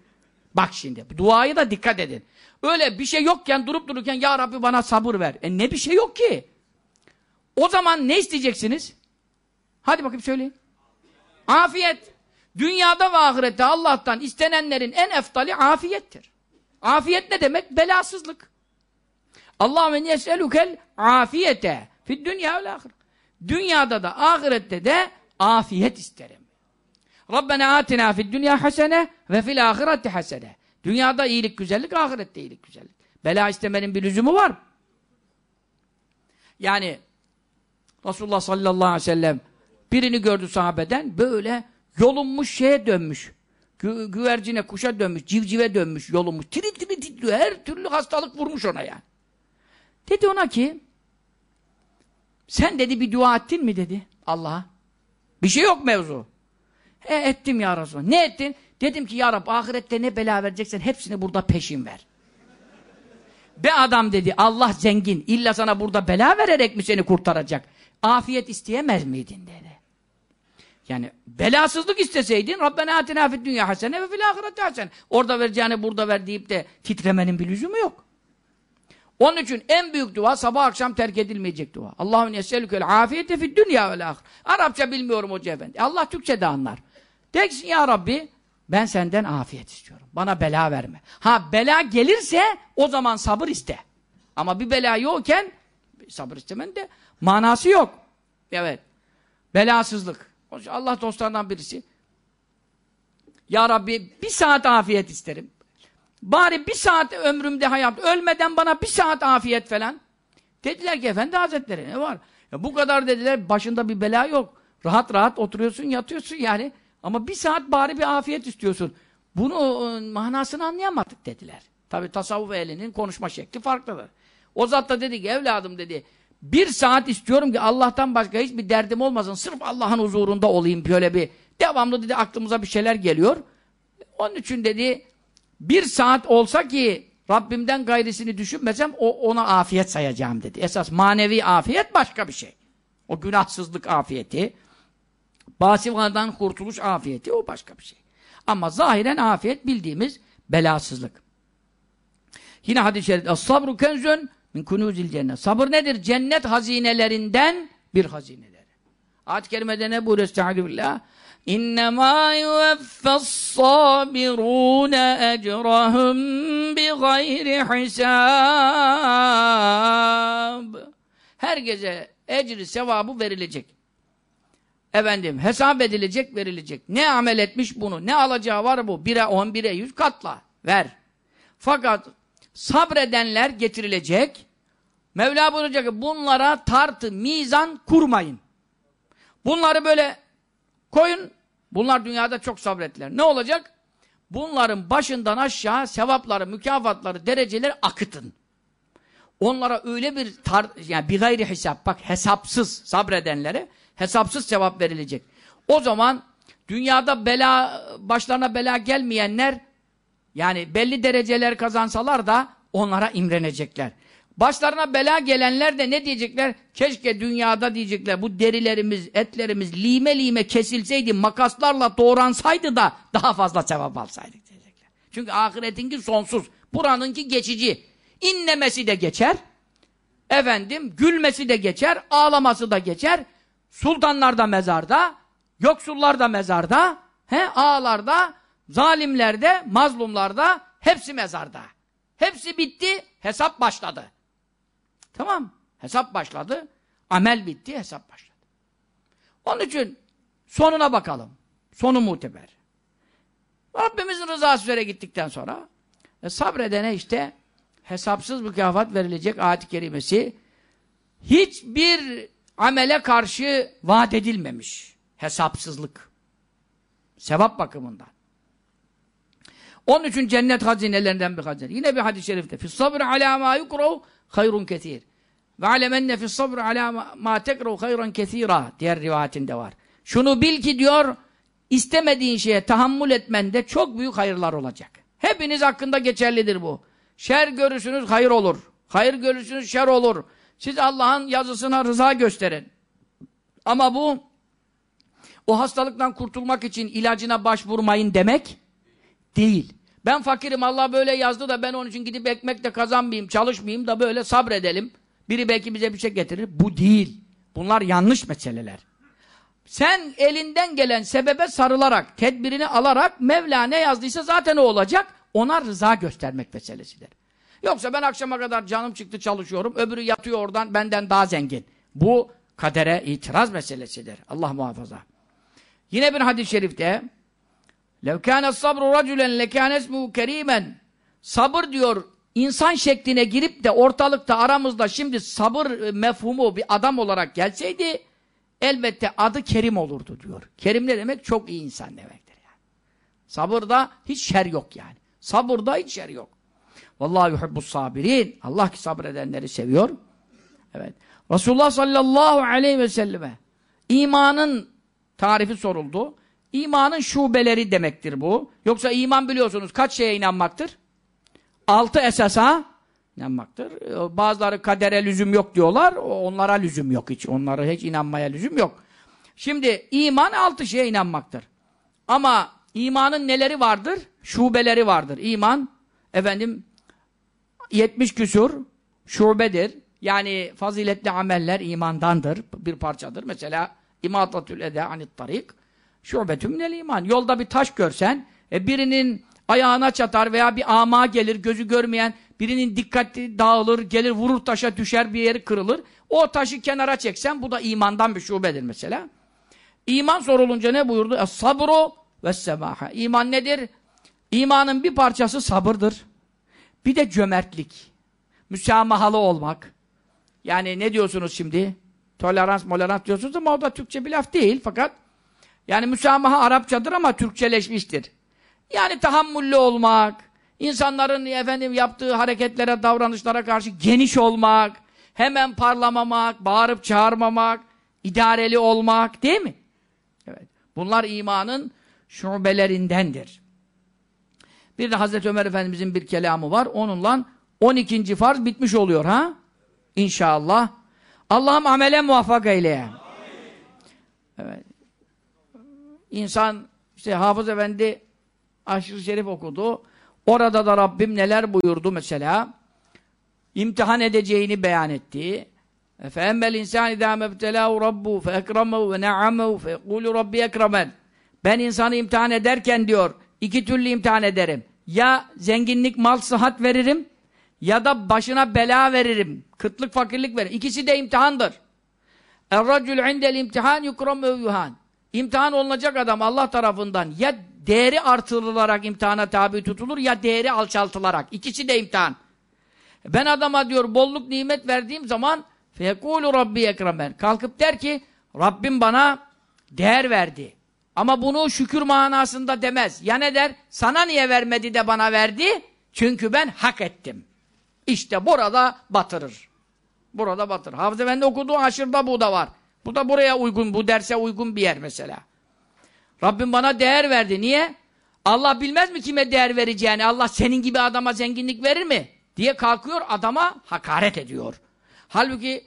A: Bak şimdi duayı da dikkat edin. Öyle bir şey yokken durup dururken ya Rabbi bana sabır ver. E ne bir şey yok ki. O zaman ne isteyeceksiniz? Hadi bakayım söyleyin. Afiyet. Dünyada ve ahirette Allah'tan istenenlerin en eftali afiyettir. Afiyet ne demek? Belasızlık. Allah ve yeselukel afiyete fid dünya ve ahir. Dünyada da ahirette de afiyet isterim. Rabbena atina fid dünya hasene ve fil ahireti hasene. Dünyada iyilik güzellik, ahirette iyilik güzellik. Bela istemenin bir lüzumu var. Yani Resulullah sallallahu aleyhi ve sellem birini gördü sahabeden böyle yolunmuş şeye dönmüş. Gü güvercine, kuşa dönmüş, civcive dönmüş, yolunmuş. Tiri tiri titriyor. Her türlü hastalık vurmuş ona yani. Dedi ona ki sen dedi bir dua ettin mi dedi Allah'a. Bir şey yok mevzu. E ettim ya Resulallah. Ne ettin? Dedim ki ya Rab ahirette ne bela vereceksen hepsini burada peşin ver. Be adam dedi Allah zengin. İlla sana burada bela vererek mi seni kurtaracak? Afiyet isteyemez miydin dedi. Yani belasızlık isteseydin Rabbena atina fid dünya hasene ve fil ahireti hasene. Orada vereceğini burada ver deyip de titremenin bir lüzumu yok. Onun için en büyük dua sabah akşam terk edilmeyecek dua. Allahümme yeselükel afiyete fid dünya vel ahir. Arapça bilmiyorum hoca efendi. Allah Türkçe de anlar. Deksin ya Rabbi ben senden afiyet istiyorum. Bana bela verme. Ha bela gelirse o zaman sabır iste. Ama bir bela yokken sabır istemenin de manası yok. Evet. Belasızlık. Allah dostlarından birisi Ya Rabbi bir saat afiyet isterim. Bari bir saat ömrümde hayat, ölmeden bana bir saat afiyet falan. Dediler ki Efendi Hazretleri ne var? Ya bu kadar dediler, başında bir bela yok. Rahat rahat oturuyorsun, yatıyorsun yani. Ama bir saat bari bir afiyet istiyorsun. Bunu ıı, manasını anlayamadık dediler. Tabi tasavvuf ehlinin konuşma şekli farklıdır. O zat da dedi ki evladım dedi, bir saat istiyorum ki Allah'tan başka hiçbir derdim olmasın. Sırf Allah'ın huzurunda olayım böyle bir. Devamlı dedi aklımıza bir şeyler geliyor. Onun için dedi bir saat olsa ki Rabbimden gayrisini düşünmesem o, ona afiyet sayacağım dedi. Esas manevi afiyet başka bir şey. O günahsızlık afiyeti, basivadan kurtuluş afiyeti o başka bir şey. Ama zahiren afiyet bildiğimiz belasızlık. Yine hadis-i şerif sabru kenzün min kunuzil cennet. Sabır nedir? Cennet hazinelerinden bir hazineleri. Ayet-i kerimede ne buyuruyor? Estaizu billah. İnnemâ yuvaffas-sabirûne ecrahum bighayri hisâb. Herkese ecri sevabı verilecek. Efendim hesap edilecek verilecek. Ne amel etmiş bunu? Ne alacağı var bu? Bire on, bire yüz katla. Ver. Fakat sabredenler getirilecek. Mevla buyuracak ki bunlara tartı, mizan kurmayın. Bunları böyle koyun. Bunlar dünyada çok sabrettiler. Ne olacak? Bunların başından aşağı sevapları, mükafatları, dereceleri akıtın. Onlara öyle bir tar yani bir gayri hesap bak hesapsız sabredenlere hesapsız sevap verilecek. O zaman dünyada bela başlarına bela gelmeyenler yani belli dereceler kazansalar da onlara imrenecekler. Başlarına bela gelenler de ne diyecekler? Keşke dünyada diyecekler bu derilerimiz, etlerimiz lime lime kesilseydi, makaslarla doğransaydı da daha fazla sevap alsaydık diyecekler. Çünkü ahiretinki sonsuz, buranınki geçici. İnlemesi de geçer, efendim gülmesi de geçer, ağlaması da geçer. Sultanlar da mezarda, yoksullar da mezarda, he, ağalarda, zalimlerde, mazlumlarda, hepsi mezarda. Hepsi bitti, hesap başladı. Tamam, hesap başladı, amel bitti, hesap başladı. Onun için sonuna bakalım. Sonu muteber. Rabbimizin rızası üzere gittikten sonra e, sabredene işte hesapsız mükafat verilecek ayet-i kerimesi hiçbir amele karşı vaat edilmemiş. Hesapsızlık. Sevap bakımından. Onun için cennet hazinelerinden bir hazine. Yine bir hadis-i şerifte. Fis-sabr alâ mâ yukrav hayrun kesîr. Ve alemenne fis-sabr alâ mâ tekrav hayran kesîrâ. Diğer rivayetinde var. Şunu bil ki diyor, istemediğin şeye tahammül etmende çok büyük hayırlar olacak. Hepiniz hakkında geçerlidir bu. Şer görürsünüz hayır olur. Hayır görürsünüz şer olur. Siz Allah'ın yazısına rıza gösterin. Ama bu o hastalıktan kurtulmak için ilacına başvurmayın demek değil. Ben fakirim Allah böyle yazdı da ben onun için gidip ekmek de kazanmayayım, çalışmayayım da böyle sabredelim. Biri belki bize bir şey getirir. Bu değil. Bunlar yanlış meseleler. Sen elinden gelen sebebe sarılarak, tedbirini alarak Mevla ne yazdıysa zaten o olacak. Ona rıza göstermek meselesidir. Yoksa ben akşama kadar canım çıktı çalışıyorum, öbürü yatıyor oradan benden daha zengin. Bu kadere itiraz meselesidir. Allah muhafaza. Yine bir hadis-i şerifte لَوْ كَانَ الصَّبْرُ رَجُلًا لَكَانَ اسْمُهُ كَر۪يمًا Sabır diyor, insan şekline girip de ortalıkta aramızda şimdi sabır mefhumu bir adam olarak gelseydi elbette adı Kerim olurdu diyor. Kerim ne demek? Çok iyi insan demektir yani. Sabırda hiç şer yok yani. Sabırda hiç şer yok. Vallahi yuhibbus sabirin. Allah ki sabredenleri seviyor. Evet. Resulullah sallallahu aleyhi ve selleme imanın tarifi soruldu. İmanın şubeleri demektir bu. Yoksa iman biliyorsunuz kaç şeye inanmaktır? Altı esasa inanmaktır. Bazıları kadere lüzum yok diyorlar. Onlara lüzum yok hiç. Onlara hiç inanmaya lüzum yok. Şimdi iman altı şeye inanmaktır. Ama imanın neleri vardır? Şubeleri vardır. İman efendim 70 küsur şubedir. Yani faziletli ameller imandandır. Bir parçadır. Mesela imatatül eda anit tarik şubetüm minel iman. Yolda bir taş görsen e, birinin ayağına çatar veya bir ama gelir gözü görmeyen birinin dikkati dağılır gelir vurur taşa düşer bir yeri kırılır. O taşı kenara çeksen bu da imandan bir şubedir mesela. İman sorulunca ne buyurdu? Es sabru ve semaha. İman nedir? İmanın bir parçası sabırdır. Bir de cömertlik. Müsamahalı olmak. Yani ne diyorsunuz şimdi? Tolerans, molerans diyorsunuz ama o da Türkçe bir laf değil fakat yani müsamaha Arapçadır ama Türkçeleşmiştir. Yani tahammüllü olmak, insanların efendim yaptığı hareketlere, davranışlara karşı geniş olmak, hemen parlamamak, bağırıp çağırmamak, idareli olmak değil mi? Evet. Bunlar imanın şubelerindendir. Bir de Hazreti Ömer Efendimizin bir kelamı var. Onunla 12. farz bitmiş oluyor ha? İnşallah. Allah'ım amele muvaffak eyleye. Evet. İnsan işte Hafız Efendi Aşırı Şerif okudu. Orada da Rabbim neler buyurdu mesela? İmtihan edeceğini beyan etti. فَاَمَّ الْاِنْسَانِ اِذَا مَبْتَلَاهُ رَبُّهُ فَاَكْرَمَهُ وَنَعَمَهُ فَيَقُولُ رَبِّ اَكْرَمَنْ Ben insanı imtihan ederken diyor, iki türlü imtihan ederim. Ya zenginlik, mal, sıhhat veririm ya da başına bela veririm. Kıtlık, fakirlik veririm. İkisi de imtihandır. اَرَّجُلْ عِنْدَ الْاِمْتِحَانِ يُكْرَمْ اَوْيُهَانِ İmtihan olunacak adam Allah tarafından ya değeri artırılarak imtihana tabi tutulur ya değeri alçaltılarak. İkisi de imtihan. Ben adama diyor bolluk nimet verdiğim zaman fekulu rabbi ekremen. Kalkıp der ki Rabbim bana değer verdi. Ama bunu şükür manasında demez. Ya ne der? Sana niye vermedi de bana verdi? Çünkü ben hak ettim. İşte burada batırır. Burada batırır. Hafız Efendi okuduğu aşırda bu da var. Bu da buraya uygun, bu derse uygun bir yer mesela. Rabbim bana değer verdi. Niye? Allah bilmez mi kime değer vereceğini? Allah senin gibi adama zenginlik verir mi? Diye kalkıyor adama hakaret ediyor. Halbuki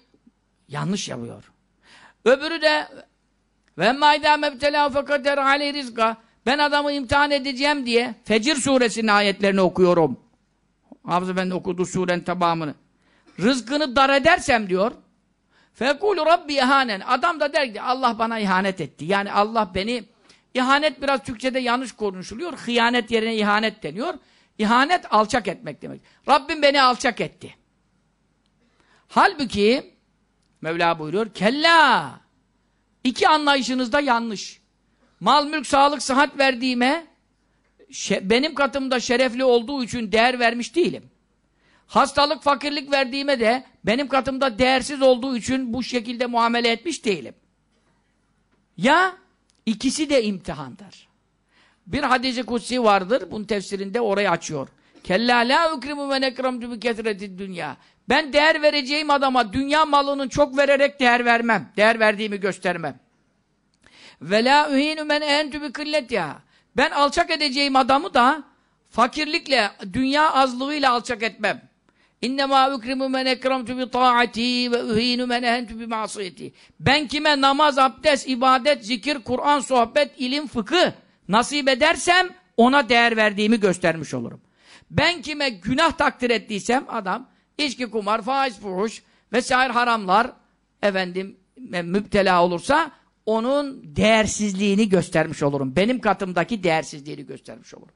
A: yanlış yapıyor. Öbürü de ve maida mebtela fekader aleyh rizka ben adamı imtihan edeceğim diye Fecir suresinin ayetlerini okuyorum. Hafız Efendi okuduğu surenin tamamını. Rızkını dar edersem diyor Fekulu Rabbi ihanen. Adam da der ki Allah bana ihanet etti. Yani Allah beni ihanet biraz Türkçe'de yanlış konuşuluyor. Hıyanet yerine ihanet deniyor. İhanet alçak etmek demek. Rabbim beni alçak etti. Halbuki Mevla buyuruyor kella iki anlayışınız da yanlış. Mal, mülk, sağlık, sıhhat verdiğime benim katımda şerefli olduğu için değer vermiş değilim. Hastalık, fakirlik verdiğime de benim katımda değersiz olduğu için bu şekilde muamele etmiş değilim. Ya ikisi de imtihandır. Bir hadisi kutsi vardır. Bunun tefsirinde orayı açıyor. Kella la ukrimu men ekramtu bi ketretid dünya. Ben değer vereceğim adama dünya malının çok vererek değer vermem. Değer verdiğimi göstermem. Ve la uhinu men entu bi killetiha. Ben alçak edeceğim adamı da fakirlikle, dünya azlığıyla alçak etmem. İnnemâ ukrimu men ekramtu bi taati ve uhinu men ehentu bi masiyeti. Ben kime namaz, abdest, ibadet, zikir, Kur'an, sohbet, ilim, fıkıh nasip edersem ona değer verdiğimi göstermiş olurum. Ben kime günah takdir ettiysem adam içki, kumar, faiz, fuhuş vesaire haramlar efendim müptela olursa onun değersizliğini göstermiş olurum. Benim katımdaki değersizliğini göstermiş olurum.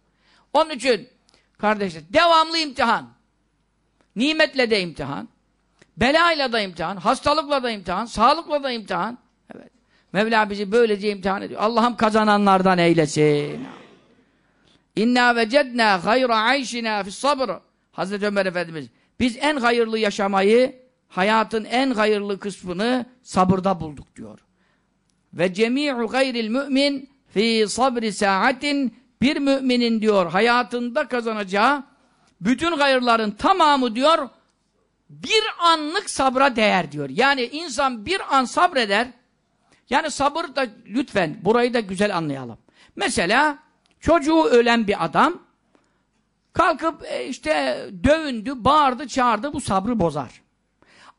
A: Onun için kardeşler devamlı imtihan. Nimetle de imtihan. Belayla da imtihan. Hastalıkla da imtihan. Sağlıkla da imtihan. Evet. Mevla bizi böylece imtihan ediyor. Allah'ım kazananlardan eylesin. İnna vecedna hayra ayşina fis sabr. Hazreti Ömer Efendimiz biz en hayırlı yaşamayı hayatın en hayırlı kısmını sabırda bulduk diyor. Ve cemi'u gayril mümin fi sabri saatin bir müminin diyor hayatında kazanacağı bütün hayırların tamamı diyor bir anlık sabra değer diyor. Yani insan bir an sabreder. Yani sabır da lütfen burayı da güzel anlayalım. Mesela çocuğu ölen bir adam kalkıp e, işte dövündü, bağırdı, çağırdı bu sabrı bozar.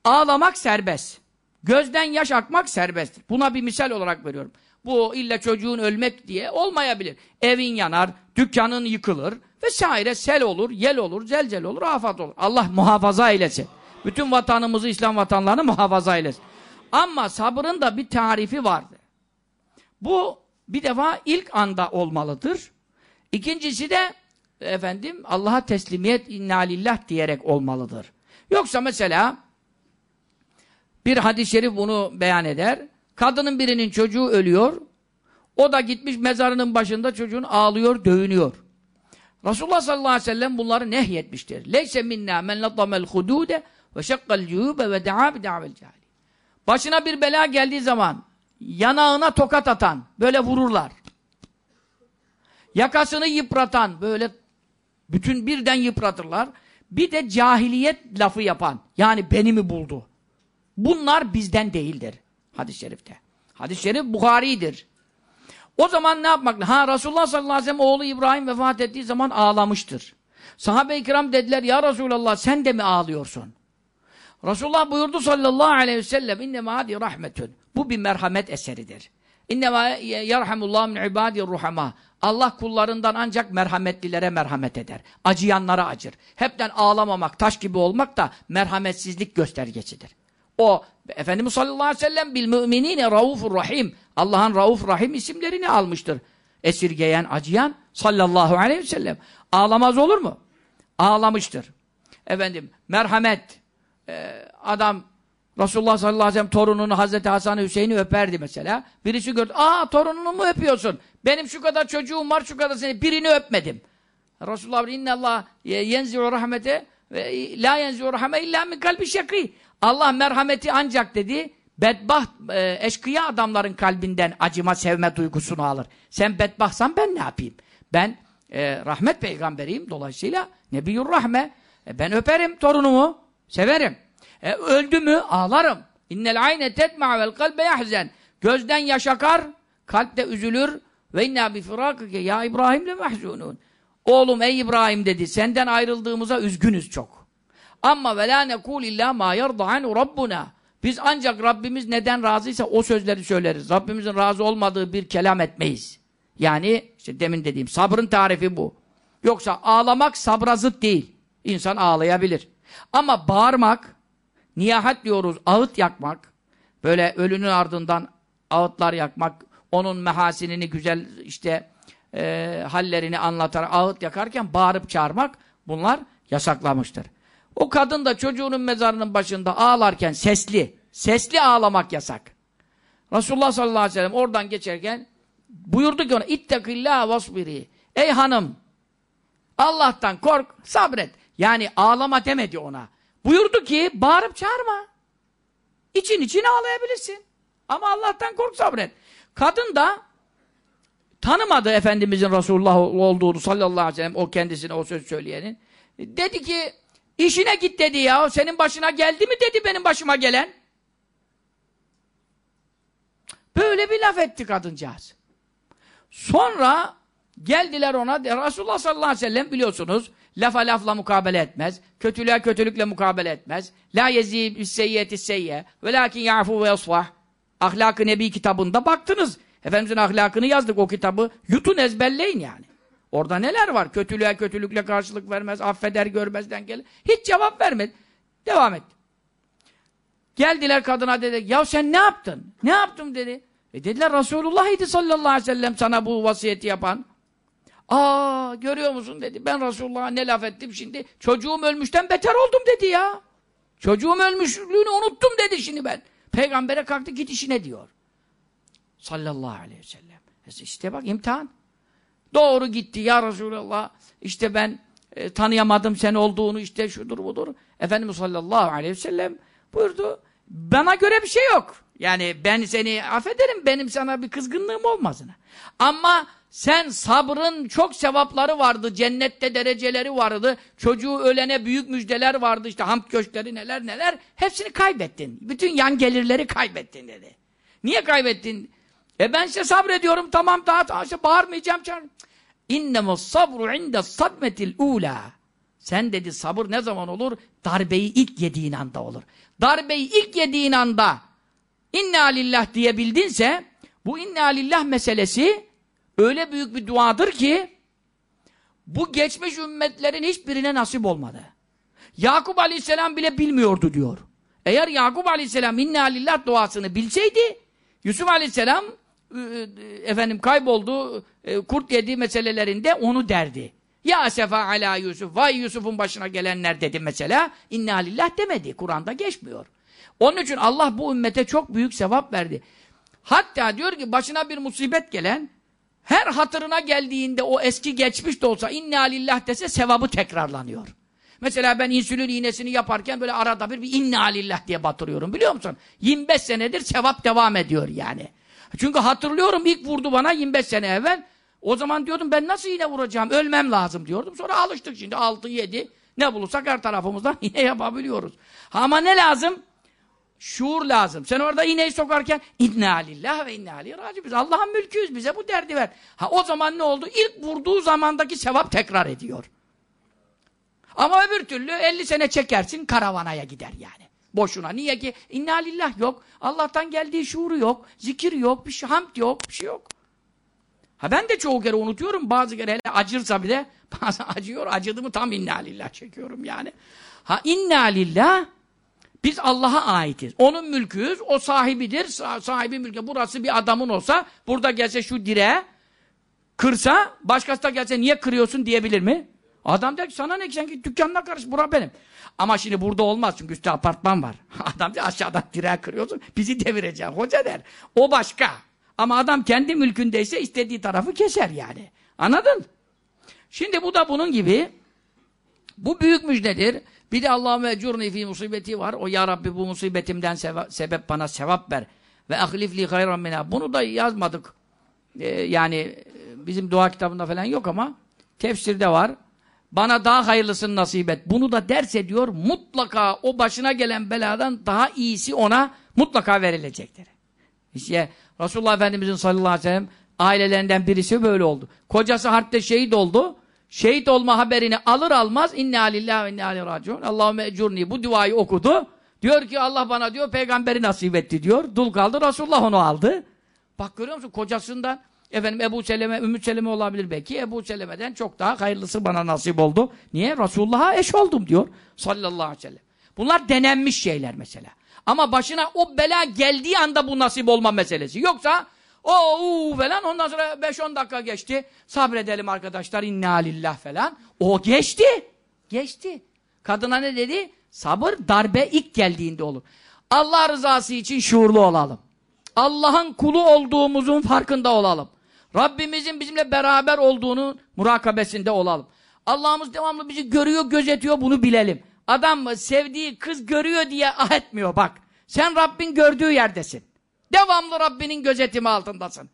A: Ağlamak serbest. Gözden yaş akmak serbesttir. Buna bir misal olarak veriyorum. Bu illa çocuğun ölmek diye olmayabilir. Evin yanar, dükkanın yıkılır vesaire sel olur, yel olur, zelzel olur, afat olur. Allah muhafaza eylesin. Bütün vatanımızı, İslam vatanlarını muhafaza eylesin. Ama sabrın da bir tarifi vardır. Bu bir defa ilk anda olmalıdır. İkincisi de efendim Allah'a teslimiyet inna lillah diyerek olmalıdır. Yoksa mesela bir hadis-i şerif bunu beyan eder. Kadının birinin çocuğu ölüyor. O da gitmiş mezarının başında çocuğun ağlıyor, dövünüyor. Resulullah sallallahu aleyhi ve sellem bunları nehyetmiştir. Leyse minna men latamel hudude ve şekkal cühube ve da'a bi da'vel cahili. Başına bir bela geldiği zaman yanağına tokat atan, böyle vururlar. Yakasını yıpratan, böyle bütün birden yıpratırlar. Bir de cahiliyet lafı yapan, yani beni mi buldu? Bunlar bizden değildir. Hadis-i şerifte. Hadis-i şerif Bukhari'dir. O zaman ne yapmak? Ha Resulullah sallallahu aleyhi ve sellem oğlu İbrahim vefat ettiği zaman ağlamıştır. Sahabe-i kiram dediler ya Resulallah sen de mi ağlıyorsun? Resulullah buyurdu sallallahu aleyhi ve sellem innema hadi rahmetün. Bu bir merhamet eseridir. İnnemâ yerhamullahu min ibâdi ruhamâ. Allah kullarından ancak merhametlilere merhamet eder. Acıyanlara acır. Hepten ağlamamak, taş gibi olmak da merhametsizlik göstergesidir. O Efendimiz sallallahu aleyhi ve sellem bil müminine raufur rahim. Allah'ın rauf rahim isimlerini almıştır. esirgeyen, acıyan sallallahu aleyhi ve sellem. Ağlamaz olur mu? Ağlamıştır. Efendim, merhamet. Ee, adam Resulullah sallallahu aleyhi ve sellem torununu Hazreti Hasan Hüseyin'i öperdi mesela. Birisi gördü. Aa torununu mu öpüyorsun? Benim şu kadar çocuğum var, şu kadar seni. Birini öpmedim. Resulullah inna Allah yenzi'u rahmete ve la yenzi'u rahme illa min kalbi şakî. Allah merhameti ancak dedi bedbaht e, eşkıya adamların kalbinden acıma sevme duygusunu alır. Sen bedbahtsan ben ne yapayım? Ben e, rahmet peygamberiyim dolayısıyla nebiyyur rahme. E, ben öperim torunumu, severim. E, öldü mü ağlarım. İnnel ayne tetma vel kalbe yahzen. Gözden yaş akar, kalp de üzülür. Ve inna bi firakike ya İbrahim le mahzunun. Oğlum ey İbrahim dedi. Senden ayrıldığımıza üzgünüz çok. Ama ve la nekul illa ma yarda anu rabbuna. Biz ancak Rabbimiz neden razıysa o sözleri söyleriz. Rabbimizin razı olmadığı bir kelam etmeyiz. Yani işte demin dediğim sabrın tarifi bu. Yoksa ağlamak sabra zıt değil. İnsan ağlayabilir. Ama bağırmak, niyahat diyoruz, ağıt yakmak, böyle ölünün ardından ağıtlar yakmak, onun mehasinini güzel işte e, hallerini anlatarak ağıt yakarken bağırıp çağırmak bunlar yasaklamıştır. O kadın da çocuğunun mezarının başında ağlarken sesli, sesli ağlamak yasak. Resulullah sallallahu aleyhi ve sellem oradan geçerken buyurdu ki ona ittekillâh vasbiri. Ey hanım Allah'tan kork, sabret. Yani ağlama demedi ona. Buyurdu ki bağırıp çağırma. İçin için ağlayabilirsin. Ama Allah'tan kork sabret. Kadın da tanımadı Efendimizin Resulullah olduğunu sallallahu aleyhi ve sellem o kendisine o söz söyleyenin. Dedi ki işine git dedi ya. Senin başına geldi mi dedi benim başıma gelen. Böyle bir laf etti kadıncağız. Sonra geldiler ona Resulullah sallallahu aleyhi ve sellem biliyorsunuz lafa lafla mukabele etmez. Kötülüğe kötülükle mukabele etmez. La yezîb seyyiyeti seyye ve lakin ya'fu ve yasfah. Ahlak-ı Nebi kitabında baktınız. Efendimizin ahlakını yazdık o kitabı. Yutun ezberleyin yani. Orada neler var? Kötülüğe kötülükle karşılık vermez, affeder görmezden gelir. Hiç cevap vermedi. Devam et. Geldiler kadına dedi, ya sen ne yaptın? Ne yaptım dedi. E dediler Resulullah idi sallallahu aleyhi ve sellem sana bu vasiyeti yapan. Aa görüyor musun dedi. Ben Resulullah'a ne laf ettim şimdi. Çocuğum ölmüşten beter oldum dedi ya. Çocuğum ölmüşlüğünü unuttum dedi şimdi ben. Peygambere kalktı git işine diyor. Sallallahu aleyhi ve sellem. İşte bak imtihan. Doğru gitti ya Resulallah. İşte ben e, tanıyamadım sen olduğunu işte şudur budur. Efendimiz sallallahu aleyhi ve sellem buyurdu. Bana göre bir şey yok. Yani ben seni affederim benim sana bir kızgınlığım olmasına. Ama sen sabrın çok sevapları vardı. Cennette dereceleri vardı. Çocuğu ölene büyük müjdeler vardı. işte hamd köşkleri neler neler. Hepsini kaybettin. Bütün yan gelirleri kaybettin dedi. Niye kaybettin? E ben işte sabrediyorum tamam daha, daha işte bağırmayacağım. İnnemus sabru inde sadmetil ula. Sen dedi sabır ne zaman olur? Darbeyi ilk yediğin anda olur. Darbeyi ilk yediğin anda inna lillah diyebildinse bu inna lillah meselesi öyle büyük bir duadır ki bu geçmiş ümmetlerin hiçbirine nasip olmadı. Yakup aleyhisselam bile bilmiyordu diyor. Eğer Yakup aleyhisselam inna lillah duasını bilseydi Yusuf aleyhisselam efendim kayboldu, e, kurt yedi meselelerinde onu derdi. Ya sefa ala Yusuf, vay Yusuf'un başına gelenler dedi mesela. İnna lillah demedi. Kur'an'da geçmiyor. Onun için Allah bu ümmete çok büyük sevap verdi. Hatta diyor ki başına bir musibet gelen her hatırına geldiğinde o eski geçmiş de olsa inna lillah dese sevabı tekrarlanıyor. Mesela ben insülin iğnesini yaparken böyle arada bir, bir inna lillah diye batırıyorum biliyor musun? 25 senedir sevap devam ediyor yani. Çünkü hatırlıyorum ilk vurdu bana 25 sene evvel. O zaman diyordum ben nasıl yine vuracağım? Ölmem lazım diyordum. Sonra alıştık şimdi 6 7 ne bulursak her tarafımızdan yine yapabiliyoruz. Ama ne lazım? Şuur lazım. Sen orada iğneyi sokarken inna lillah ve inna aleyhi Biz Allah'ın mülküyüz. Bize bu derdi ver. Ha o zaman ne oldu? İlk vurduğu zamandaki sevap tekrar ediyor. Ama öbür türlü 50 sene çekersin karavanaya gider yani. Boşuna. Niye ki? İnna lillah yok. Allah'tan geldiği şuuru yok. Zikir yok. Bir şey, hamd yok. Bir şey yok. Ha ben de çoğu kere unutuyorum. Bazı kere hele acırsa bile bazen acıyor. Acıdı mı tam inna lillah çekiyorum yani. Ha inna lillah biz Allah'a aitiz. Onun mülküyüz. O sahibidir. Sahibi mülkü. Burası bir adamın olsa burada gelse şu direğe Kırsa, başkası da gelse niye kırıyorsun diyebilir mi? Adam der ki sana ne ki sen git dükkanına karış, bura benim. Ama şimdi burada olmaz çünkü üstte apartman var. Adam der aşağıdan direğe kırıyorsun, bizi devireceksin hoca der. O başka. Ama adam kendi mülkündeyse istediği tarafı keser yani. Anladın? Şimdi bu da bunun gibi bu büyük müjdedir. Bir de Allahümme ecurni fi musibeti var. O ya Rabbi bu musibetimden sebep bana sevap ver. Ve ahlifli hayran minha. Bunu da yazmadık. Ee, yani e, bizim dua kitabında falan yok ama tefsirde var. Bana daha hayırlısını nasip et. Bunu da ders ediyor. Mutlaka o başına gelen beladan daha iyisi ona mutlaka verilecektir. İşte Resulullah Efendimizin sallallahu aleyhi ve sellem ailelerinden birisi böyle oldu. Kocası harpte şehit oldu. Şehit olma haberini alır almaz inna lillahi ve inna ileyhi raciun. Allahümme ecurni bu duayı okudu. Diyor ki Allah bana diyor peygamberi nasip etti diyor. Dul kaldı Resulullah onu aldı. Bak görüyor musun kocasından efendim Ebu Seleme, Ümmü Seleme olabilir belki. Ebu Seleme'den çok daha hayırlısı bana nasip oldu. Niye? Resulullah'a eş oldum diyor. Sallallahu aleyhi ve sellem. Bunlar denenmiş şeyler mesela. Ama başına o bela geldiği anda bu nasip olma meselesi. Yoksa o uu falan ondan sonra 5-10 dakika geçti. Sabredelim arkadaşlar inna lillah falan. O geçti. Geçti. Kadına ne dedi? Sabır darbe ilk geldiğinde olur. Allah rızası için şuurlu olalım. Allah'ın kulu olduğumuzun farkında olalım. Rabbimizin bizimle beraber olduğunu murakabesinde olalım. Allah'ımız devamlı bizi görüyor, gözetiyor bunu bilelim. Adam sevdiği kız görüyor diye ah etmiyor bak. Sen Rabbin gördüğü yerdesin. Devamlı Rabbinin gözetimi altındasın.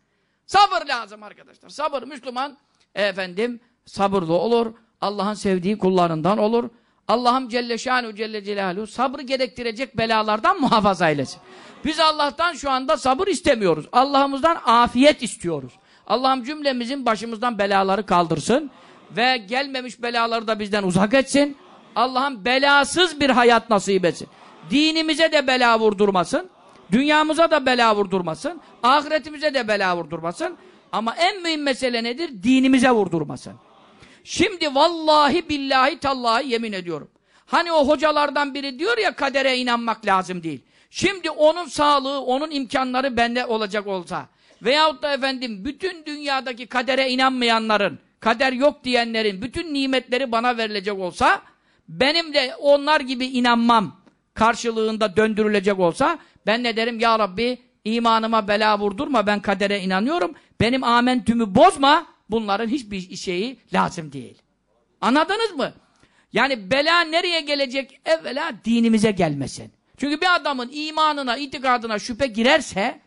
A: Sabır lazım arkadaşlar. Sabır Müslüman efendim sabırlı olur. Allah'ın sevdiği kullarından olur. Allah'ım Celle Şanu Celle Celaluhu sabrı gerektirecek belalardan muhafaza eylesin. Biz Allah'tan şu anda sabır istemiyoruz. Allah'ımızdan afiyet istiyoruz. Allah'ım cümlemizin başımızdan belaları kaldırsın ve gelmemiş belaları da bizden uzak etsin. Allah'ım belasız bir hayat nasip etsin. Dinimize de bela vurdurmasın. Dünyamıza da bela vurdurmasın. Ahiretimize de bela vurdurmasın. Ama en mühim mesele nedir? Dinimize vurdurmasın. Şimdi vallahi billahi tallahi yemin ediyorum. Hani o hocalardan biri diyor ya kadere inanmak lazım değil. Şimdi onun sağlığı, onun imkanları bende olacak olsa veyahut da efendim bütün dünyadaki kadere inanmayanların, kader yok diyenlerin bütün nimetleri bana verilecek olsa benim de onlar gibi inanmam karşılığında döndürülecek olsa ben ne derim ya Rabbi imanıma bela vurdurma ben kadere inanıyorum benim amentümü bozma bunların hiçbir şeyi lazım değil. Anladınız mı? Yani bela nereye gelecek? Evvela dinimize gelmesin. Çünkü bir adamın imanına, itikadına şüphe girerse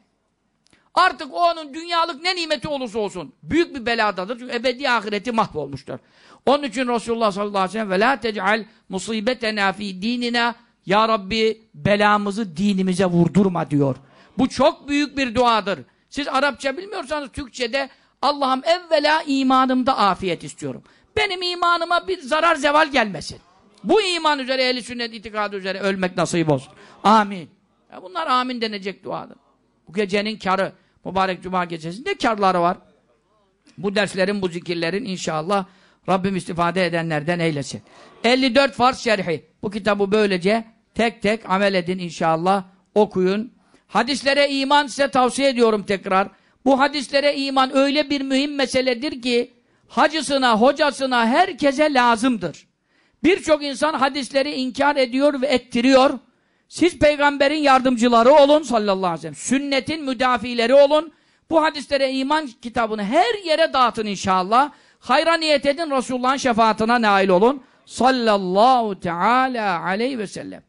A: artık o onun dünyalık ne nimeti olursa olsun büyük bir beladadır. Çünkü ebedi ahireti mahvolmuştur. Onun için Resulullah sallallahu aleyhi ve sellem la tec'al musibetena fi dinina ya Rabbi belamızı dinimize vurdurma diyor. Bu çok büyük bir duadır. Siz Arapça bilmiyorsanız Türkçe'de Allah'ım evvela imanımda afiyet istiyorum. Benim imanıma bir zarar zeval gelmesin. Bu iman üzere, ehli sünnet itikadı üzere ölmek nasip olsun. Amin. Ya bunlar amin denecek duadır. Bu gecenin karı, mübarek cuma gecesinde karları var. Bu derslerin, bu zikirlerin inşallah Rabbim istifade edenlerden eylesin. 54 farz şerhi. Bu kitabı böylece tek tek amel edin inşallah. Okuyun. Hadislere iman size tavsiye ediyorum tekrar. Bu hadislere iman öyle bir mühim meseledir ki hacısına, hocasına, herkese lazımdır. Birçok insan hadisleri inkar ediyor ve ettiriyor. Siz peygamberin yardımcıları olun sallallahu aleyhi ve sellem. Sünnetin müdafileri olun. Bu hadislere iman kitabını her yere dağıtın inşallah. Hayra niyet edin Resulullah'ın şefaatine nail olun. Sallallahu teala aleyhi ve sellem.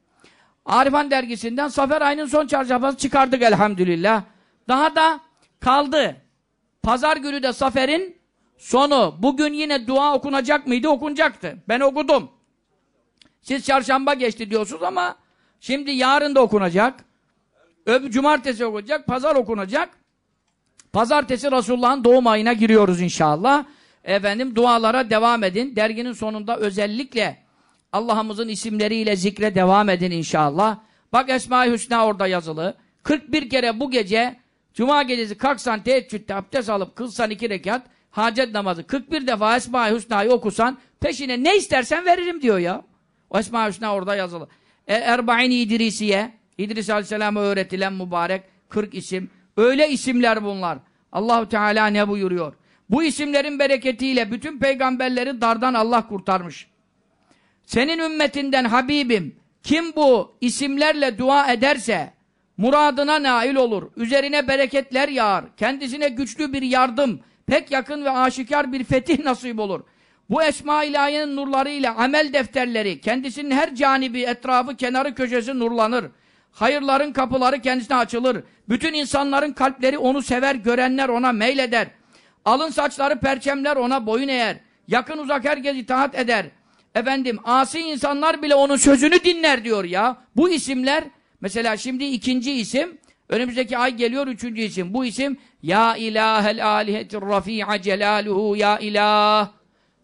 A: Arifan dergisinden Safer ayının son çarşafası çıkardık elhamdülillah. Daha da kaldı. Pazar günü de Safer'in sonu. Bugün yine dua okunacak mıydı? Okunacaktı. Ben okudum. Siz çarşamba geçti diyorsunuz ama şimdi yarın da okunacak. Öbür cumartesi okunacak, pazar okunacak. Pazartesi Resulullah'ın doğum ayına giriyoruz inşallah. Efendim dualara devam edin. Derginin sonunda özellikle Allah'ımızın isimleriyle zikre devam edin inşallah. Bak Esma-i Hüsna orada yazılı. 41 kere bu gece Cuma gecesi kalksan teheccüde abdest alıp kılsan iki rekat hacet namazı 41 defa Esma-i Hüsna'yı okusan peşine ne istersen veririm diyor ya. O Esma-i Hüsna orada yazılı. E, Erba'in İdrisiye İdris Aleyhisselam'a öğretilen mübarek 40 isim. Öyle isimler bunlar. Allahu Teala ne buyuruyor? Bu isimlerin bereketiyle bütün peygamberleri dardan Allah kurtarmış. Senin ümmetinden Habibim, kim bu isimlerle dua ederse, muradına nail olur, üzerine bereketler yağar, kendisine güçlü bir yardım, pek yakın ve aşikar bir fetih nasip olur. Bu Esma ilahiyenin nurlarıyla amel defterleri, kendisinin her canibi, etrafı, kenarı, köşesi nurlanır. Hayırların kapıları kendisine açılır. Bütün insanların kalpleri onu sever, görenler ona meyleder. Alın saçları perçemler ona boyun eğer. Yakın uzak herkes itaat eder. Efendim asi insanlar bile onun sözünü dinler diyor ya. Bu isimler mesela şimdi ikinci isim önümüzdeki ay geliyor üçüncü isim. Bu isim Ya ilahel alihetir rafi'a celaluhu ya ilah.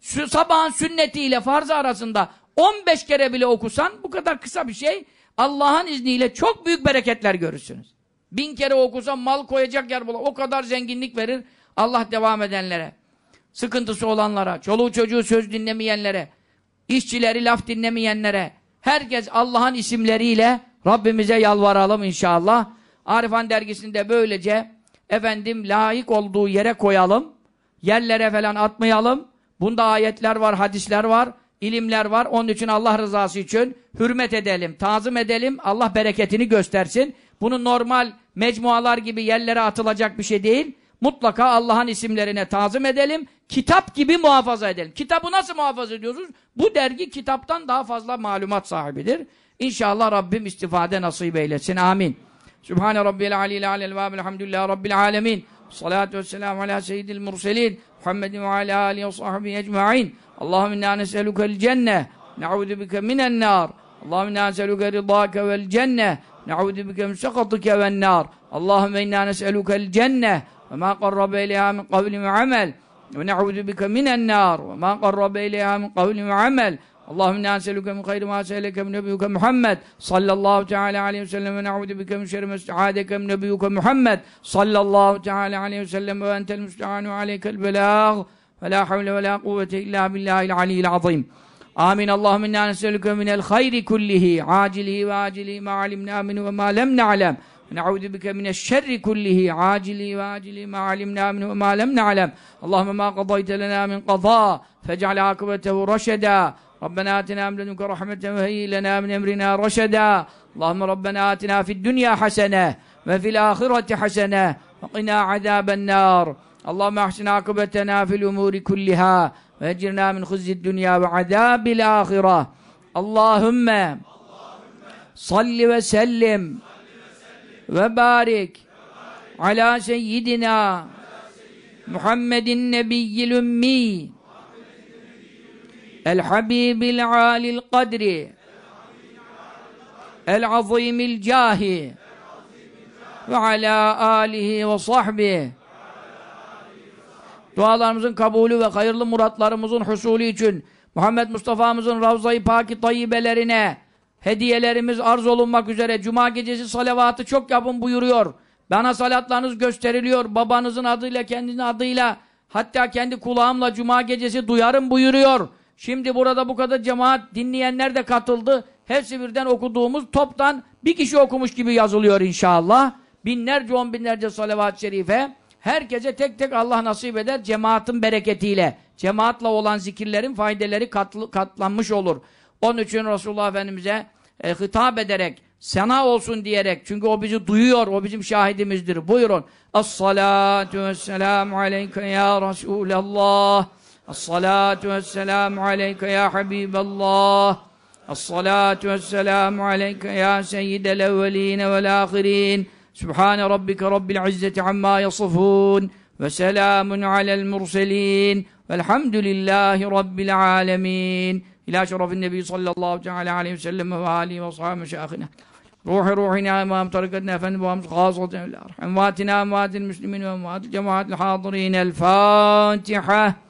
A: Şu sabahın sünnetiyle farzı arasında 15 kere bile okusan bu kadar kısa bir şey Allah'ın izniyle çok büyük bereketler görürsünüz. Bin kere okusan mal koyacak yer bulamaz. O kadar zenginlik verir Allah devam edenlere. Sıkıntısı olanlara, çoluğu çocuğu söz dinlemeyenlere, işçileri laf dinlemeyenlere, herkes Allah'ın isimleriyle Rabbimize yalvaralım inşallah. Arifan dergisinde böylece efendim layık olduğu yere koyalım. Yerlere falan atmayalım. Bunda ayetler var, hadisler var, ilimler var. Onun için Allah rızası için hürmet edelim, tazım edelim. Allah bereketini göstersin. Bunu normal mecmualar gibi yerlere atılacak bir şey değil. Mutlaka Allah'ın isimlerine tazım edelim. Kitap gibi muhafaza edelim. Kitabı nasıl muhafaza ediyoruz? Bu dergi kitaptan daha fazla malumat sahibidir. İnşallah Rabbim istifade nasip eylesin. Amin. Sübhane Rabbil Aleyhi Aleyhi ve Elhamdülillahi Rabbil Alemin. Salatu vesselamu ala seyyidil murselin. Muhammedin ve ala alihi ve sahbihi ecma'in. Allahümme inna nes'elukel cenne. Ne'udu bike minen nar. Allahümme inna nes'eluke ridâke vel cenne. Ne'udu bike min sekatike ven nar. Allahümme inna nes'elukel cenne. Ve ma qarrabe ileyha min kavli ve amel ve ne'udu bike minen nar ve ma qarrabe ileyha min kavli ve amel Allahümme inna eselüke min hayri ma seheleke min nebiyyuke Muhammed sallallahu teala aleyhi ve sellem ve ne'udu bike min şerri mesta'adeke min nebiyyuke Muhammed sallallahu teala aleyhi ve sellem ve entel müstehanu aleykel belâh ve la havle ve la kuvvete illa billahil aliyyil azim Amin. Allahümme inna neselüke minel hayri kullihi acilihi ve acilihi ma alimna minhu ve ma lem na'lem ونعوذ بك من الشر كله. عاجله واجله ما علمنا منه وما لم نعلم. اللهم ما قضيت لنا من قضاء فاجعل عاقبته رشدا. ربنا آتنا من لدنك رحمة وهيئ لنا من أمرنا رشدا. اللهم ربنا آتنا في الدنيا حسنة وفي الآخرة حسنة وقنا عذاب النار. اللهم أحسن عاقبتنا في الأمور كلها وأجرنا من خزي الدنيا وعذاب الآخرة. اللهم صل وسلم ve barik ala seyyidina Muhammedin nebiyyil ümmi. El habibil alil kadri. El azimil cahi. Ve ala alihi ve sahbihi. Dualarımızın kabulü ve hayırlı muratlarımızın husulü için Muhammed Mustafa'mızın Ravza-i Paki Tayyibelerine hediyelerimiz arz olunmak üzere Cuma gecesi salavatı çok yapın buyuruyor. Bana salatlarınız gösteriliyor. Babanızın adıyla, kendinin adıyla hatta kendi kulağımla Cuma gecesi duyarım buyuruyor. Şimdi burada bu kadar cemaat dinleyenler de katıldı. Hepsi birden okuduğumuz toptan bir kişi okumuş gibi yazılıyor inşallah. Binlerce on binlerce salavat-ı şerife. Herkese tek tek Allah nasip eder cemaatin bereketiyle. Cemaatla olan zikirlerin faydeleri katlı, katlanmış olur. Onun için Resulullah Efendimiz'e e, hitap ederek, sana olsun diyerek, çünkü o bizi duyuyor, o bizim şahidimizdir. Buyurun. As-salatu vesselamu aleyke ya Resulallah. As-salatu vesselamu aleyke ya Habiballah. As-salatu vesselamu aleyke ya seyyidel evveline vel ahirin. Sübhane rabbike rabbil izzeti amma yasifun. Ve selamun alel murselin. Velhamdülillahi rabbil alemin. إلى شرف النبي صلى الله تعالى عليه وسلم وآله وصحبه مشايخنا روح روحنا امام طريقتنا فنبوهم خاصة امواتنا أموات المسلمين وأموات الجماعات الحاضرين. الفاتحة.